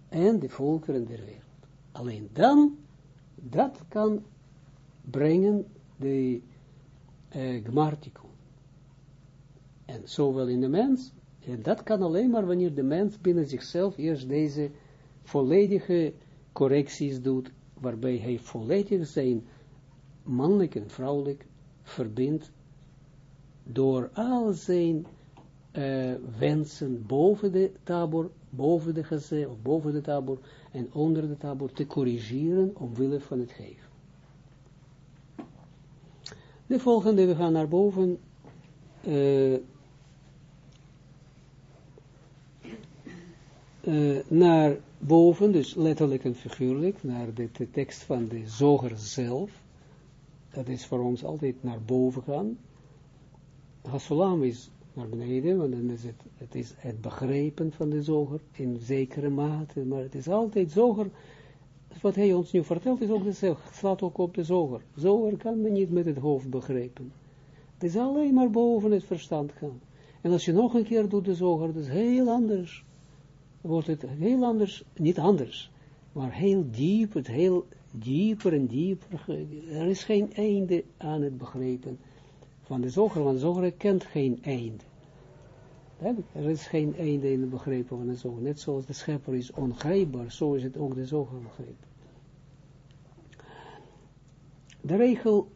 en de volkeren der wereld. Alleen dan, dat kan brengen de uh, en zowel in de mens, en dat kan alleen maar wanneer de mens binnen zichzelf eerst deze volledige correcties doet, waarbij hij volledig zijn mannelijk en vrouwelijk verbindt door al zijn uh, wensen boven de tabor, boven de geze, of boven de tabor en onder de tabor te corrigeren omwille van het geven. De volgende, we gaan naar boven, uh, uh, naar boven, dus letterlijk en figuurlijk, naar de, de, tekst van de zoger zelf. Dat is voor ons altijd naar boven gaan. Hasulam is naar beneden, want dan is het, het, is het begrepen van de zoger in zekere mate, maar het is altijd zoger, wat hij ons nu vertelt, is ook dezelfde, slaat ook op de zoger. Zoger kan men niet met het hoofd begrijpen. Het is alleen maar boven het verstand gaan. En als je nog een keer doet de zoger, dat is heel anders wordt het heel anders, niet anders, maar heel diep, het heel dieper en dieper. Er is geen einde aan het begrepen van de zoger, want de zoger kent geen einde. Er is geen einde in het begrepen van de zoger. Net zoals de schepper is ongrijpbaar, zo is het ook de zoger begrepen. De regel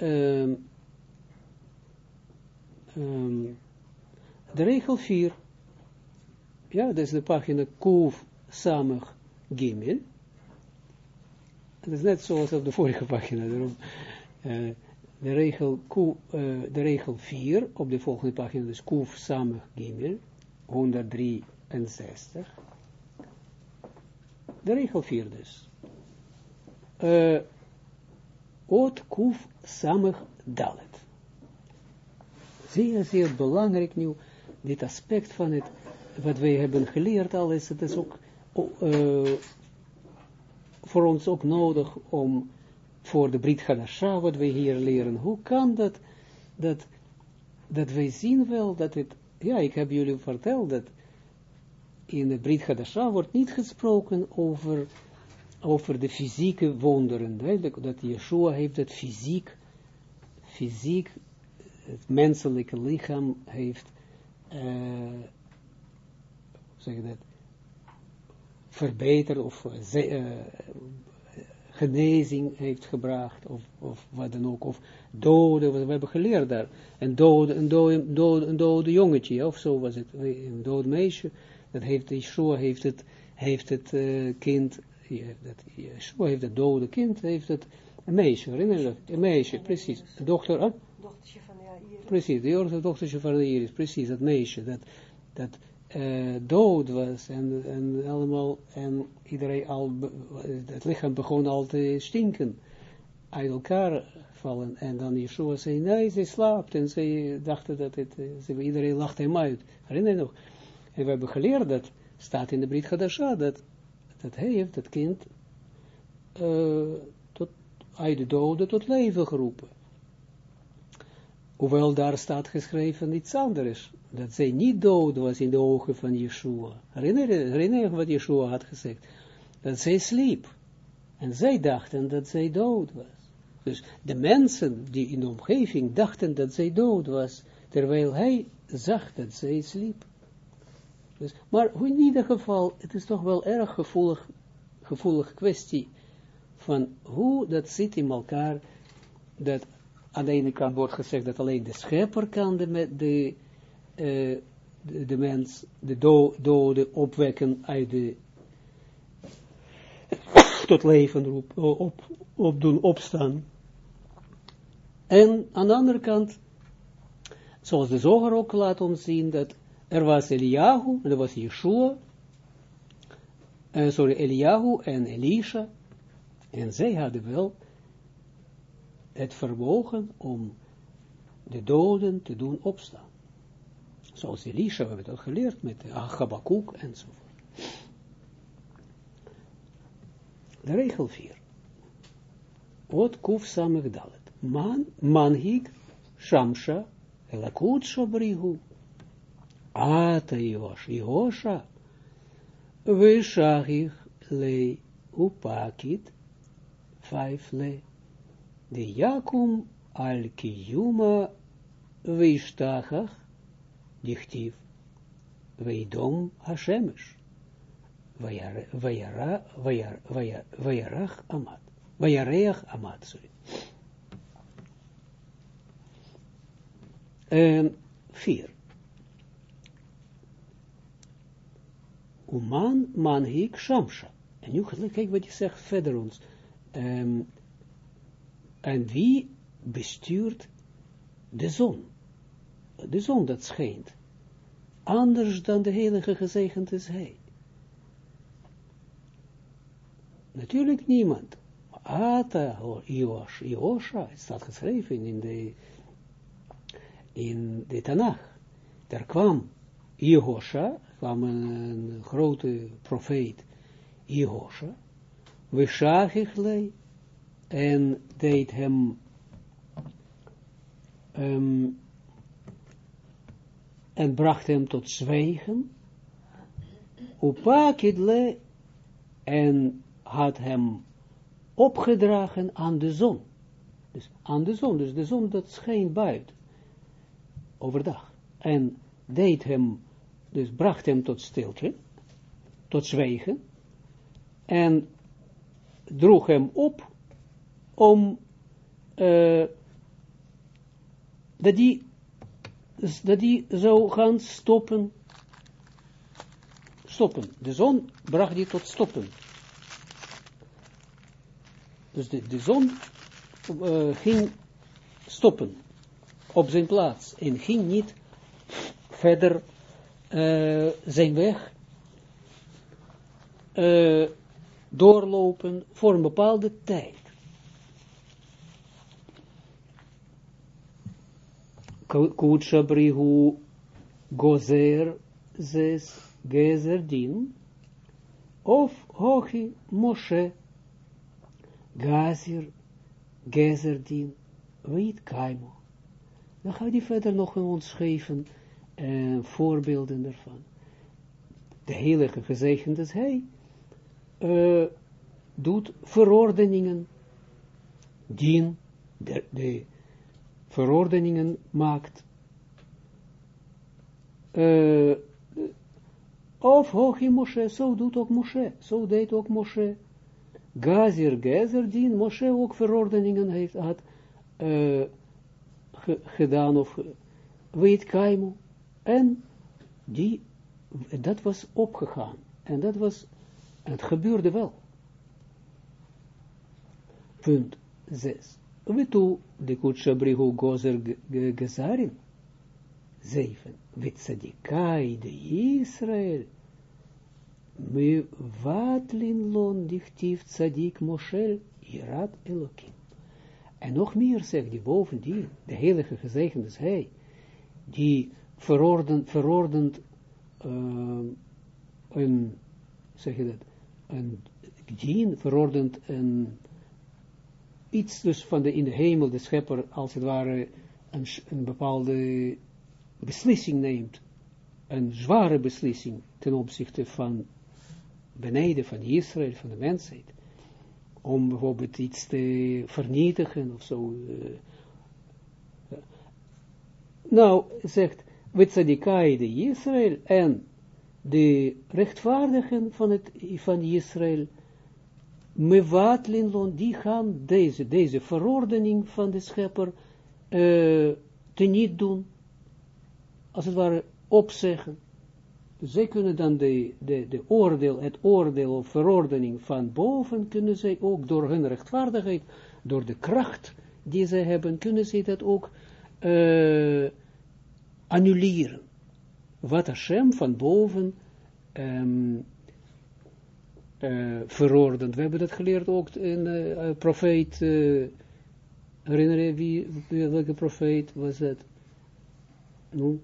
um, um, de regel 4, ja, dat is de pagina Kuf Samig Gimel. Dat is net zoals op de vorige pagina, daarom. Uh, de regel, uh, de regel 4 op de volgende pagina, dus Kuf Samig Gimel, 163. De regel 4 dus. Uh, Ot Kuf Samig Dalet. Zeer, zeer belangrijk nu, dit aspect van het, wat wij hebben geleerd al is, het is ook uh, voor ons ook nodig om voor de Brit Hadasha, wat we hier leren, hoe kan dat, dat, dat wij zien wel dat het, ja, ik heb jullie verteld dat in de Brit Hadasha wordt niet gesproken over, over de fysieke wonderen, dat Yeshua heeft het fysiek, fysiek, het menselijke lichaam heeft, uh, zeg je dat, verbeterd of uh, genezing heeft gebracht, of, of wat dan ook, of doden, we hebben geleerd daar, een dode, een dode, dode, een dode jongetje, of zo was het, een dood meisje, dat heeft, Yeshua heeft het, heeft het uh, kind, dat, Yeshua heeft het dode kind, heeft het, een meisje, herinner je dat? Een meisje, precies, de dochter, huh? Dochtertje van de Iris. Precies, de dochtertje van de Iris, precies, dat meisje, dat, dat uh, dood was en, en allemaal, en iedereen al, het lichaam begon al te stinken, uit elkaar vallen, en dan Yeshua zei, nee, ze slaapt, en ze dachten dat het, ze, iedereen lachte hem uit, herinner je nog? En we hebben geleerd dat, staat in de Brit Hadasha, dat, dat hij heeft het kind uh, tot, uit de doden tot leven geroepen. Hoewel daar staat geschreven iets anders dat zij niet dood was in de ogen van Yeshua. Herinner, je wat Yeshua had gezegd? Dat zij sliep. En zij dachten dat zij dood was. Dus de mensen die in de omgeving dachten dat zij dood was, terwijl hij zag dat zij sliep. Dus, maar in ieder geval, het is toch wel erg gevoelig, gevoelig kwestie van hoe dat zit in elkaar, dat aan de ene kant wordt gezegd dat alleen de schepper kan de, de uh, de, mens, de do, dode opwekken uit de, tot leven roep, op, doen opstaan. En aan de andere kant, zoals de zoger ook laat ons zien, dat er was Eliyahu, er was Yeshua, uh, sorry, Eliyahu en Elisha, en zij hadden wel het vermogen om de doden te doen opstaan. Zoals Elisha, we hebben dat geleerd met Habakkuk enzovoort. De regel 4. Ot kuf samig dalet. Man, manhig, shamsha, elakut shobrihu. Ata yosh, yosha, vishachich le upakit, vijf le. De jakum al kiyuma vishtachach, dichtief, weidom Hashemesh, vayarach amat, vayareach amat, sorry. Um, vier. Uman manhik shamsha. En nu kijk wat je zegt verder ons. Um, en wie bestuurt de zon? De zon dat schijnt, anders dan de heilige gezegend is hij. Natuurlijk niemand. Ata, Josh, Josha, het staat geschreven in de, in de Tanach. Daar kwam Jehosha, kwam een, grote profeet, Jehosha, we en deed hem um, en bracht hem tot zwijgen, upakidle, en had hem opgedragen aan de zon. Dus aan de zon, dus de zon dat scheen buiten, overdag. En deed hem, dus bracht hem tot stilte, tot zwijgen, en droeg hem op om uh, dat die, dat die zou gaan stoppen, stoppen. De zon bracht die tot stoppen. Dus de, de zon uh, ging stoppen op zijn plaats en ging niet verder uh, zijn weg uh, doorlopen voor een bepaalde tijd. Kutshabrihu gozer zes gezerdin of hochi Moshe gazir gezerdin weet kaimo. Dan gaat hij verder nog in ons geven uh, voorbeelden ervan. De heilige gezegend is hij uh, doet verordeningen, dien, de verordeningen maakt, uh, of hoog Moshe, zo doet ook Moshe, zo deed ook Moshe. Gazir Gezer, dien Moshe ook verordeningen heeft, had uh, gedaan, of weet Kaimu, en die, dat was opgegaan, en dat was het gebeurde wel. Punt 6. Witu de kutshabrihu gozer gezarin. 7. Witsadikai de Israël. Me watlin lon dichtief tzadik Moshel Irat Elokim. En nog meer zegt die bovendien, de heilige gezegend is hij, die verordend, verordend uh, een, zeg je dat, een dien verordend een iets dus van de in de hemel, de schepper, als het ware, een, een bepaalde beslissing neemt, een zware beslissing ten opzichte van beneden van Israël, van de mensheid, om bijvoorbeeld iets te vernietigen of zo. Uh, nou, zegt, Wetsadikai de Israël en de rechtvaardigen van, het, van Israël, mevatlinlon, die gaan deze, deze verordening van de schepper uh, te niet doen, als het ware opzeggen. zij kunnen dan de, de, de oordeel, het oordeel of verordening van boven, kunnen zij ook door hun rechtvaardigheid, door de kracht die zij hebben, kunnen zij dat ook uh, annuleren wat Hashem van boven um, uh, verordend. We hebben dat geleerd ook in uh, profeet, uh, herinner je wie, welke profeet was dat? No?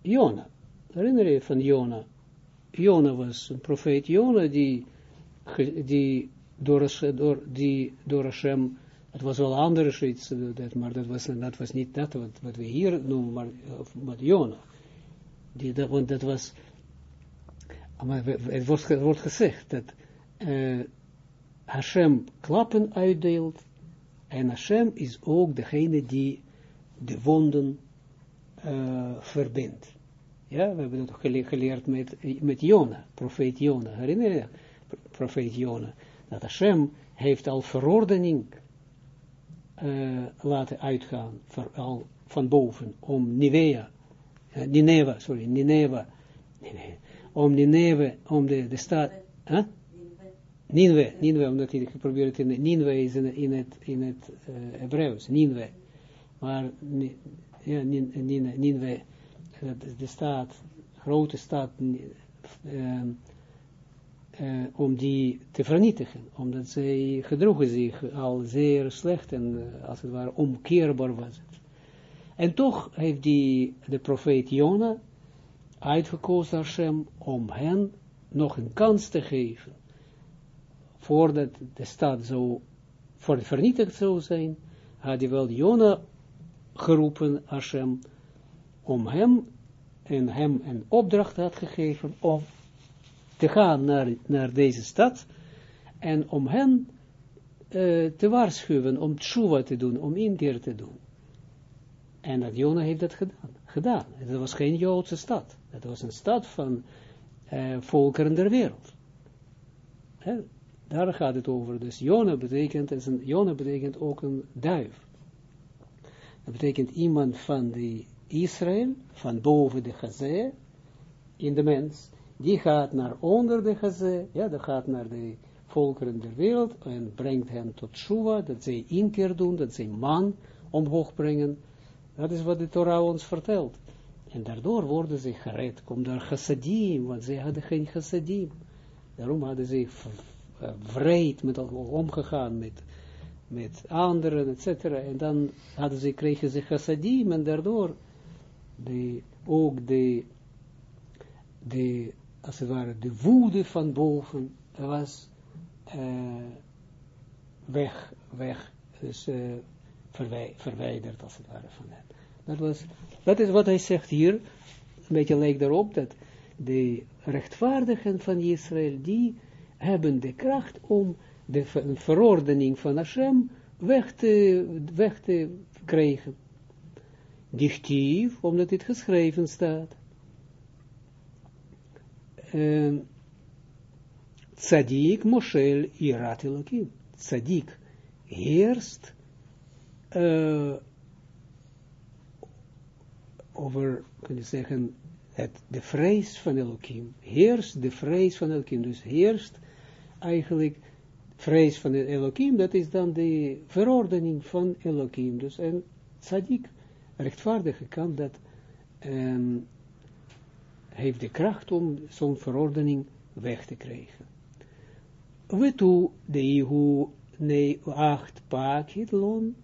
Jona. Herinner je van Jona? Jona was een profeet Jona die, die door, door, die door Hashem, het was wel anders iets, dat, maar dat was, dat was niet dat wat, wat we hier noemen, maar, maar Jona die, dat, want dat was, maar het wordt gezegd dat uh, Hashem klappen uitdeelt en Hashem is ook degene die de wonden uh, verbindt. Ja, we hebben dat geleerd met, met Jona, profeet Jona, herinner je profeet Jona, dat Hashem heeft al verordening uh, laten uitgaan, al van boven, om Nivea uh, Nineveh, sorry, Nineveh, om Nineveh, om de, de stad, huh? Ninwe, Ninwe, omdat hij geprobeerd heeft, Ninwe is in, in het, in het uh, Hebreeuws, Ninwe, maar, ja, Ninwe, de stad, grote stad, uh, uh, om die te vernietigen, omdat zij gedroegen zich al zeer slecht en uh, als het ware omkeerbaar was. En toch heeft die, de profeet Jona uitgekozen Hashem om hen nog een kans te geven. Voordat de stad zo voor vernietigd zou zijn, had hij wel Jona geroepen Hashem om hem en hem een opdracht had gegeven om te gaan naar, naar deze stad en om hen uh, te waarschuwen, om tshuva te doen, om inkeer te doen. En dat Jona heeft dat gedaan. gedaan. Het was geen Joodse stad. Het was een stad van uh, volkeren der wereld. Daar gaat het over. Dus Jona betekent, is een, Jona betekent ook een duif. Dat betekent iemand van de Israël, van boven de Gazé, in de mens, die gaat naar onder de Gazé, ja, dat gaat naar de volkeren der wereld, en brengt hen tot Shuva, dat zij inkeer doen, dat zij man omhoog brengen. Dat is wat de Torah ons vertelt. En daardoor worden ze gered. Komt daar chassadim, want zij hadden geen chassadim. Daarom hadden ze wreed met omgegaan met, met anderen, etc. En dan hadden ze, kregen ze chassadim en daardoor de, ook de, de, als het ware, de woede van boven was uh, weg, weg, dus verwij, verwijderd als het ware van hen. Dat, was, dat is wat hij zegt hier, een beetje lijkt erop, dat de rechtvaardigen van Israël, die hebben de kracht om de verordening van Hashem weg te, weg te krijgen. Dichtief, omdat dit geschreven staat. Um, Tzadik Moshel Irat Elohim. Tzadik heerst uh, over, kun je zeggen, het, de vrees van Elohim. Heerst de vrees van Elohim. Dus heerst eigenlijk vrees van de Elohim, dat is dan de verordening van Elohim. Dus en tzaddik, rechtvaardige kan dat, um, heeft de kracht om zo'n verordening weg te krijgen. We toe de ihu ne acht pakit lon,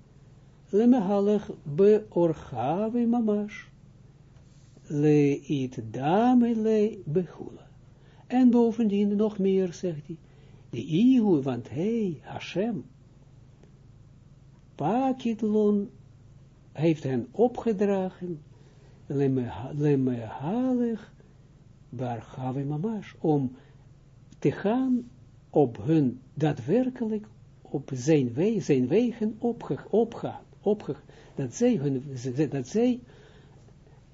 be orchave mamash, le it dame le behula. En bovendien nog meer, zegt hij, de Ihu, want hij, Hashem, Pakitlon, heeft hen opgedragen, lemehalig, barchave mamash, om te gaan op hun daadwerkelijk, op zijn, we, zijn wegen opge, opgaan, dat zij hun, dat zij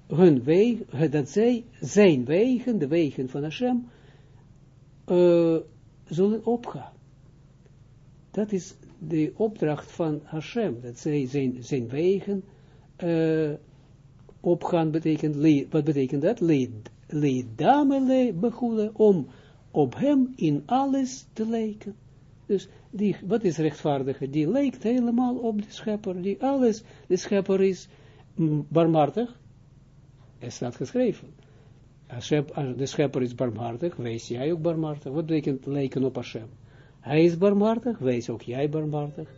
hun wegen, dat zij zijn wegen, de wegen van Hashem, uh, zullen opgaan. Dat is de opdracht van Hashem, dat zij zijn, zijn wegen uh, opgaan, betekent, wat betekent dat? Leed damele begoeden, om op hem in alles te lijken. Dus die, wat is rechtvaardige? Die lijkt helemaal op de schepper, die alles, de schepper is barmhartig, er staat geschreven. Als de schepper is barmhartig, wees jij ook barmhartig. Wat betekent lijken op Hashem? Hij is barmhartig, wees ook jij barmhartig.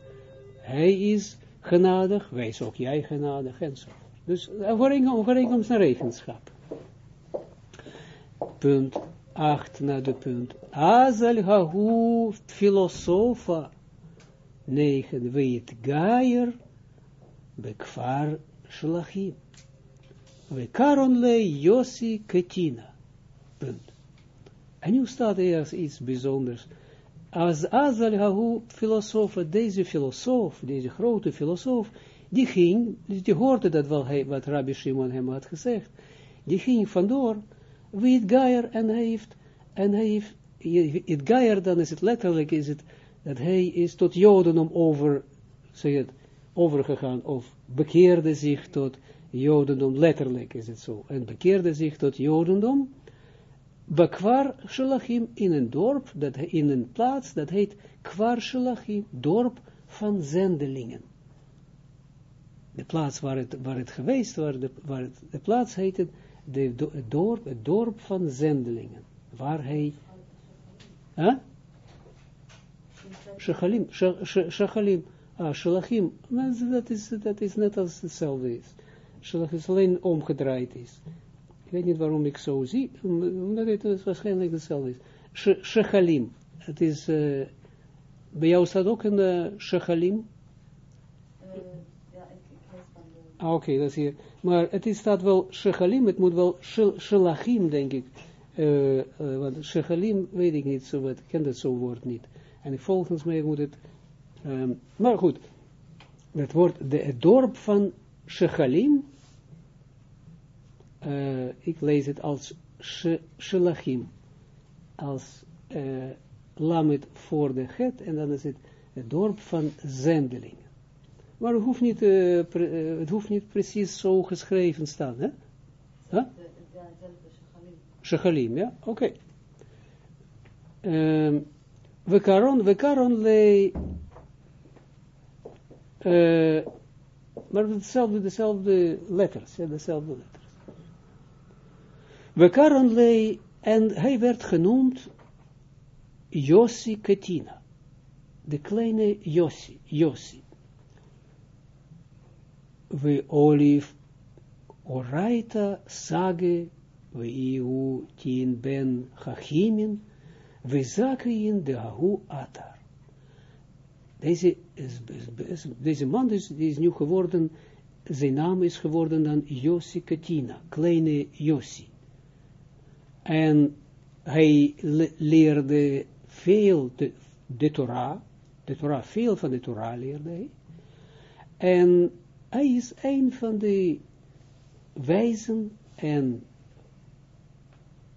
Hij is genadig, wees ook jij genadig, zo. Dus overeenkomst naar regenschap. Punt 8 naar de punt. Azal hahu filosofa 9 weet gaier bekvar shlachim. We karon le Yossi Ketina. Punt. En nu staat er iets bijzonders. Als Azal Hahu filosoof, deze filosoof, deze grote filosoof, die ging, dus die hoorde dat wel wat Rabbi Shimon hem had gezegd, die ging vandoor, wie het geier, en hij heeft, en heeft, het geier, dan is het letterlijk, is het, dat hij is tot Jodendom over, zeg het, overgegaan, of bekeerde zich tot Jodendom, letterlijk is het zo, en bekeerde zich tot Jodendom, Bakwar Shalachim in een dorp, dat, in een plaats, dat heet Kwar Shalachim, dorp van zendelingen. De plaats waar het, waar het geweest was, de, waar het, de plaats heette, de, het, dorp, het dorp van zendelingen, waar hij, huh? Shachalim, Shachalim, ah, Shalachim, dat is, dat is net als hetzelfde is. Shalach is alleen omgedraaid is. Ik weet niet waarom ik zo zie, omdat het waarschijnlijk hetzelfde is. Shechalim, het is, uh, bij jou staat ook een uh, Shechalim? Uh, ja, ik, Ah, oké, okay, dat is hier. Maar het is, staat wel Shechalim, het moet wel Shelachim, denk ik. Want Shechalim, weet ik niet zo wat, ik ken dat zo'n woord niet. En volgens mij moet het, um, maar goed, het woord, de, het dorp van Shechalim, uh, ik lees het als Shelachim, als uh, lamet voor de het, en dan is het het dorp van zendelingen. Maar het hoeft niet, uh, pre, uh, het hoeft niet precies zo geschreven staan, hè? Huh? Shechalim, ja, oké. Okay. Um, we karon, we karon le, uh, maar dezelfde, dezelfde letters, ja, dezelfde letters. We karon le, en hij werd genoemd Yossi Ketina, de kleine Yossi, Yossi. We olive oraita sage, we iu tien ben chachimin, we zakein de hahu atar. Deze, is, deze man is, die is nu geworden, zijn naam is geworden dan Yossi Ketina, kleine Yossi. En hij leerde veel de, de Torah, de Torah, veel van de Torah leerde hij. En hij is een van de wijzen en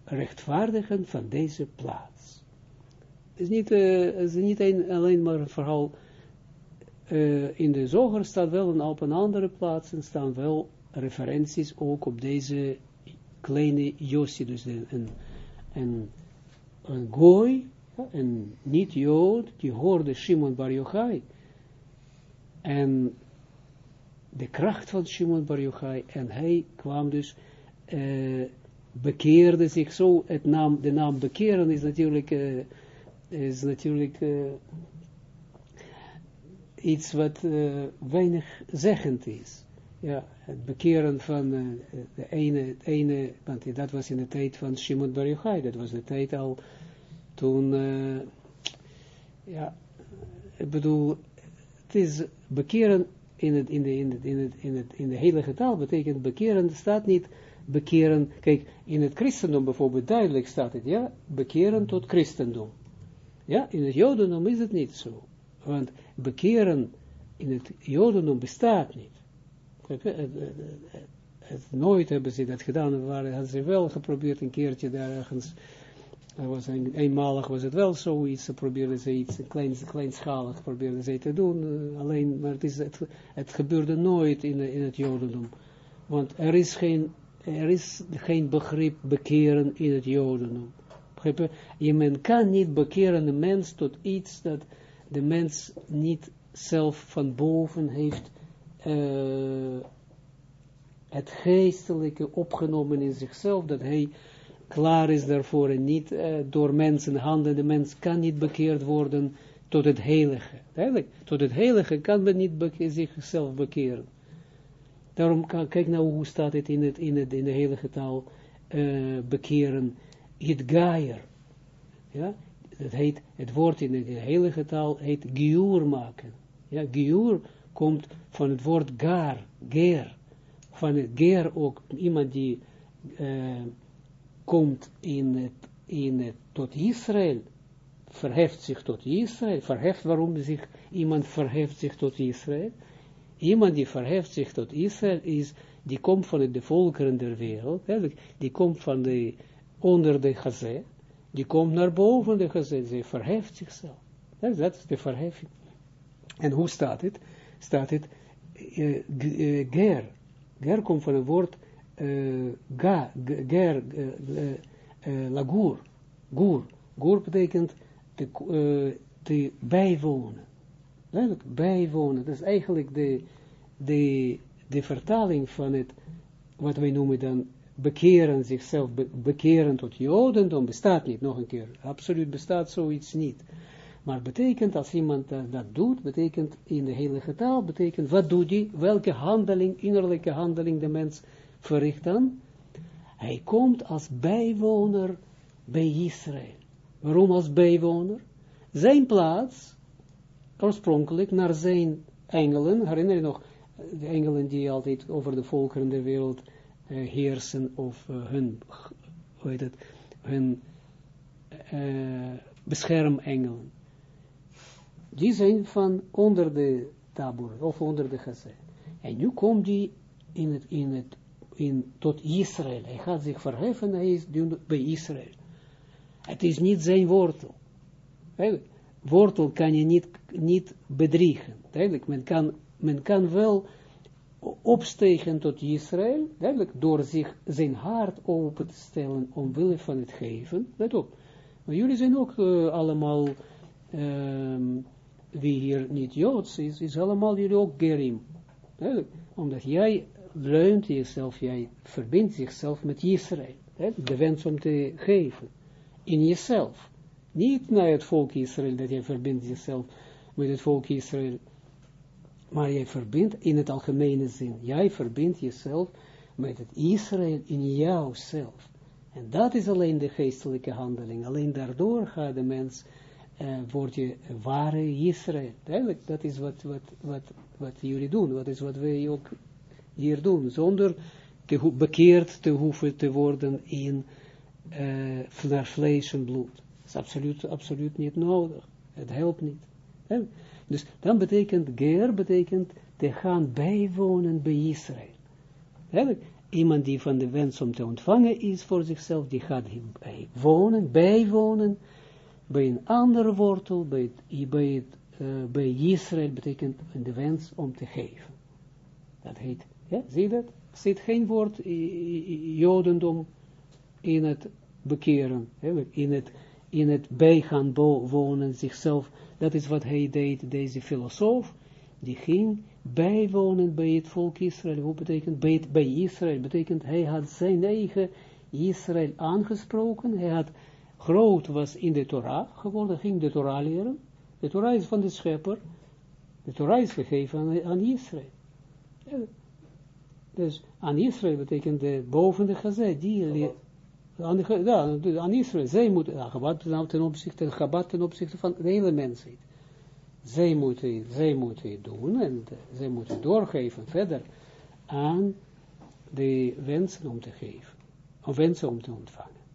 rechtvaardigen van deze plaats. Het is niet, uh, is niet een, alleen maar een verhaal, uh, in de zoger staat wel en op een andere plaatsen staan wel referenties ook op deze kleine Josie, dus een, een, een, gooi, een niet-jood, die hoorde Shimon Bar Yochai, en de kracht van Shimon Bar Yochai, en hij kwam dus, uh, bekeerde zich zo, het naam, de naam bekeren is natuurlijk, uh, is natuurlijk iets wat weinig zeggend is. Ja, het bekeren van de ene, het ene, want dat was in de tijd van Shimon Bar Yochai, dat was de tijd al toen, uh, ja, ik bedoel, het is bekeren in, het, in, de, in, het, in, het, in, het, in de heilige taal, betekent bekeren, staat niet bekeren, kijk, in het christendom bijvoorbeeld duidelijk staat het, ja, bekeren tot christendom. Ja, in het jodendom is het niet zo, want bekeren in het jodendom bestaat niet. Het, nooit hebben ze dat gedaan, waren, hadden ze wel geprobeerd een keertje daar ergens was een, eenmalig was het wel zoiets, ze probeerden ze iets klein, kleinschalig probeerden ze te doen, uh, alleen, maar het, is, het, het gebeurde nooit in, in het jodendom. Want er is geen, er is geen begrip bekeren in het jodendom. Je? Men kan niet bekeren een mens tot iets dat de mens niet zelf van boven heeft uh, het geestelijke opgenomen in zichzelf, dat hij klaar is daarvoor en niet uh, door mensen handen. De mens kan niet bekeerd worden tot het heilige. Eigenlijk, tot het heilige kan men niet zichzelf bekeren. Daarom, kan, kijk nou hoe staat het in, het, in, in de heilige taal, uh, bekeren, het gaier. Ja, het, heet, het woord in de heilige taal heet giur maken. Ja, giur komt van het woord gar, ger. Van het ger ook, iemand die... Uh, komt in het, in het, tot Israël, verheft zich tot Israël, verheft waarom zich, iemand verheft zich tot Israël, iemand die verheft zich tot Israël is, die komt van de volkeren der wereld, die komt van de, onder de gazé, die komt naar boven de gazé, ze verheft zichzelf. Dat is de verheffing. En hoe staat het? Staat het, uh, ger, ger komt van het woord uh, ga, ger, lagur, gur. Gur betekent te, te bijwonen. Eigenlijk bijwonen. Dat is eigenlijk de, de, de vertaling van het, wat wij noemen dan bekeren zichzelf, be, bekeren tot Jodendom, bestaat niet, nog een keer. Absoluut bestaat zoiets niet. Maar betekent, als iemand dat, dat doet, betekent in de heilige taal, betekent, wat doet hij, welke handeling, innerlijke handeling de mens verricht dan? Hij komt als bijwoner bij Israël. Waarom als bijwoner? Zijn plaats, oorspronkelijk, naar zijn engelen, herinner je nog, de engelen die altijd over de volkeren der wereld uh, heersen, of uh, hun, hoe heet het, hun uh, beschermengelen. Die zijn van onder de tabur, of onder de gazé. En nu komt die in het, in het in, tot Israël. Hij gaat zich verheffen, hij is bij Israël. Het is niet zijn wortel. Wortel kan je niet, niet bedriegen. Men kan men kan wel opstegen tot Israël, duidelijk, door zich zijn hart open te stellen omwille van het geven, let op. Maar jullie zijn ook uh, allemaal, um, wie hier niet Joods is, is allemaal jullie ook Gerim. Duidelijk, omdat jij leunt jezelf, jij verbindt zichzelf met Israël, de wens om te geven, in jezelf. Niet naar het volk Israël, dat jij verbindt jezelf met het volk Israël, maar jij verbindt in het algemene zin, jij verbindt jezelf met het Israël in jouzelf. En dat is alleen de geestelijke handeling. Alleen daardoor gaat de mens, uh, wordt je ware Israël. Eigenlijk, dat is wat, wat, wat, wat jullie doen. Wat is wat wij ook hier doen. Zonder te bekeerd te hoeven te worden in uh, naar vlees en bloed. Dat is absoluut, absoluut niet nodig. Het helpt niet. Dus dan betekent, ger betekent te gaan bijwonen bij Israël. Iemand die van de wens om te ontvangen is voor zichzelf, die gaat bij wonen, bijwonen, bij een andere wortel, bij, het, bij, uh, bij Israël betekent de wens om te geven. Dat heet, ja, zie je dat? Er zit geen woord jodendom in het bekeren, in het, in het bijgaan wonen, zichzelf, dat is wat hij deed, deze filosoof, die ging bijwonen bij het volk Israël. Hoe betekent bij, bij Israël? Betekent hij had zijn eigen Israël aangesproken. Hij had groot was in de Torah geworden, ging de Torah leren. De Torah is van de schepper. De Torah is gegeven aan, aan Israël. Dus aan Israël betekent de boven de gezet, die Aan, ja, aan Israël, zij moeten, ja, ten opzichte, ten opzichte van de hele mensheid zij moeten, zij moeten het doen en zij moeten doorgeven verder aan de wensen om te geven, of wensen om te ontvangen.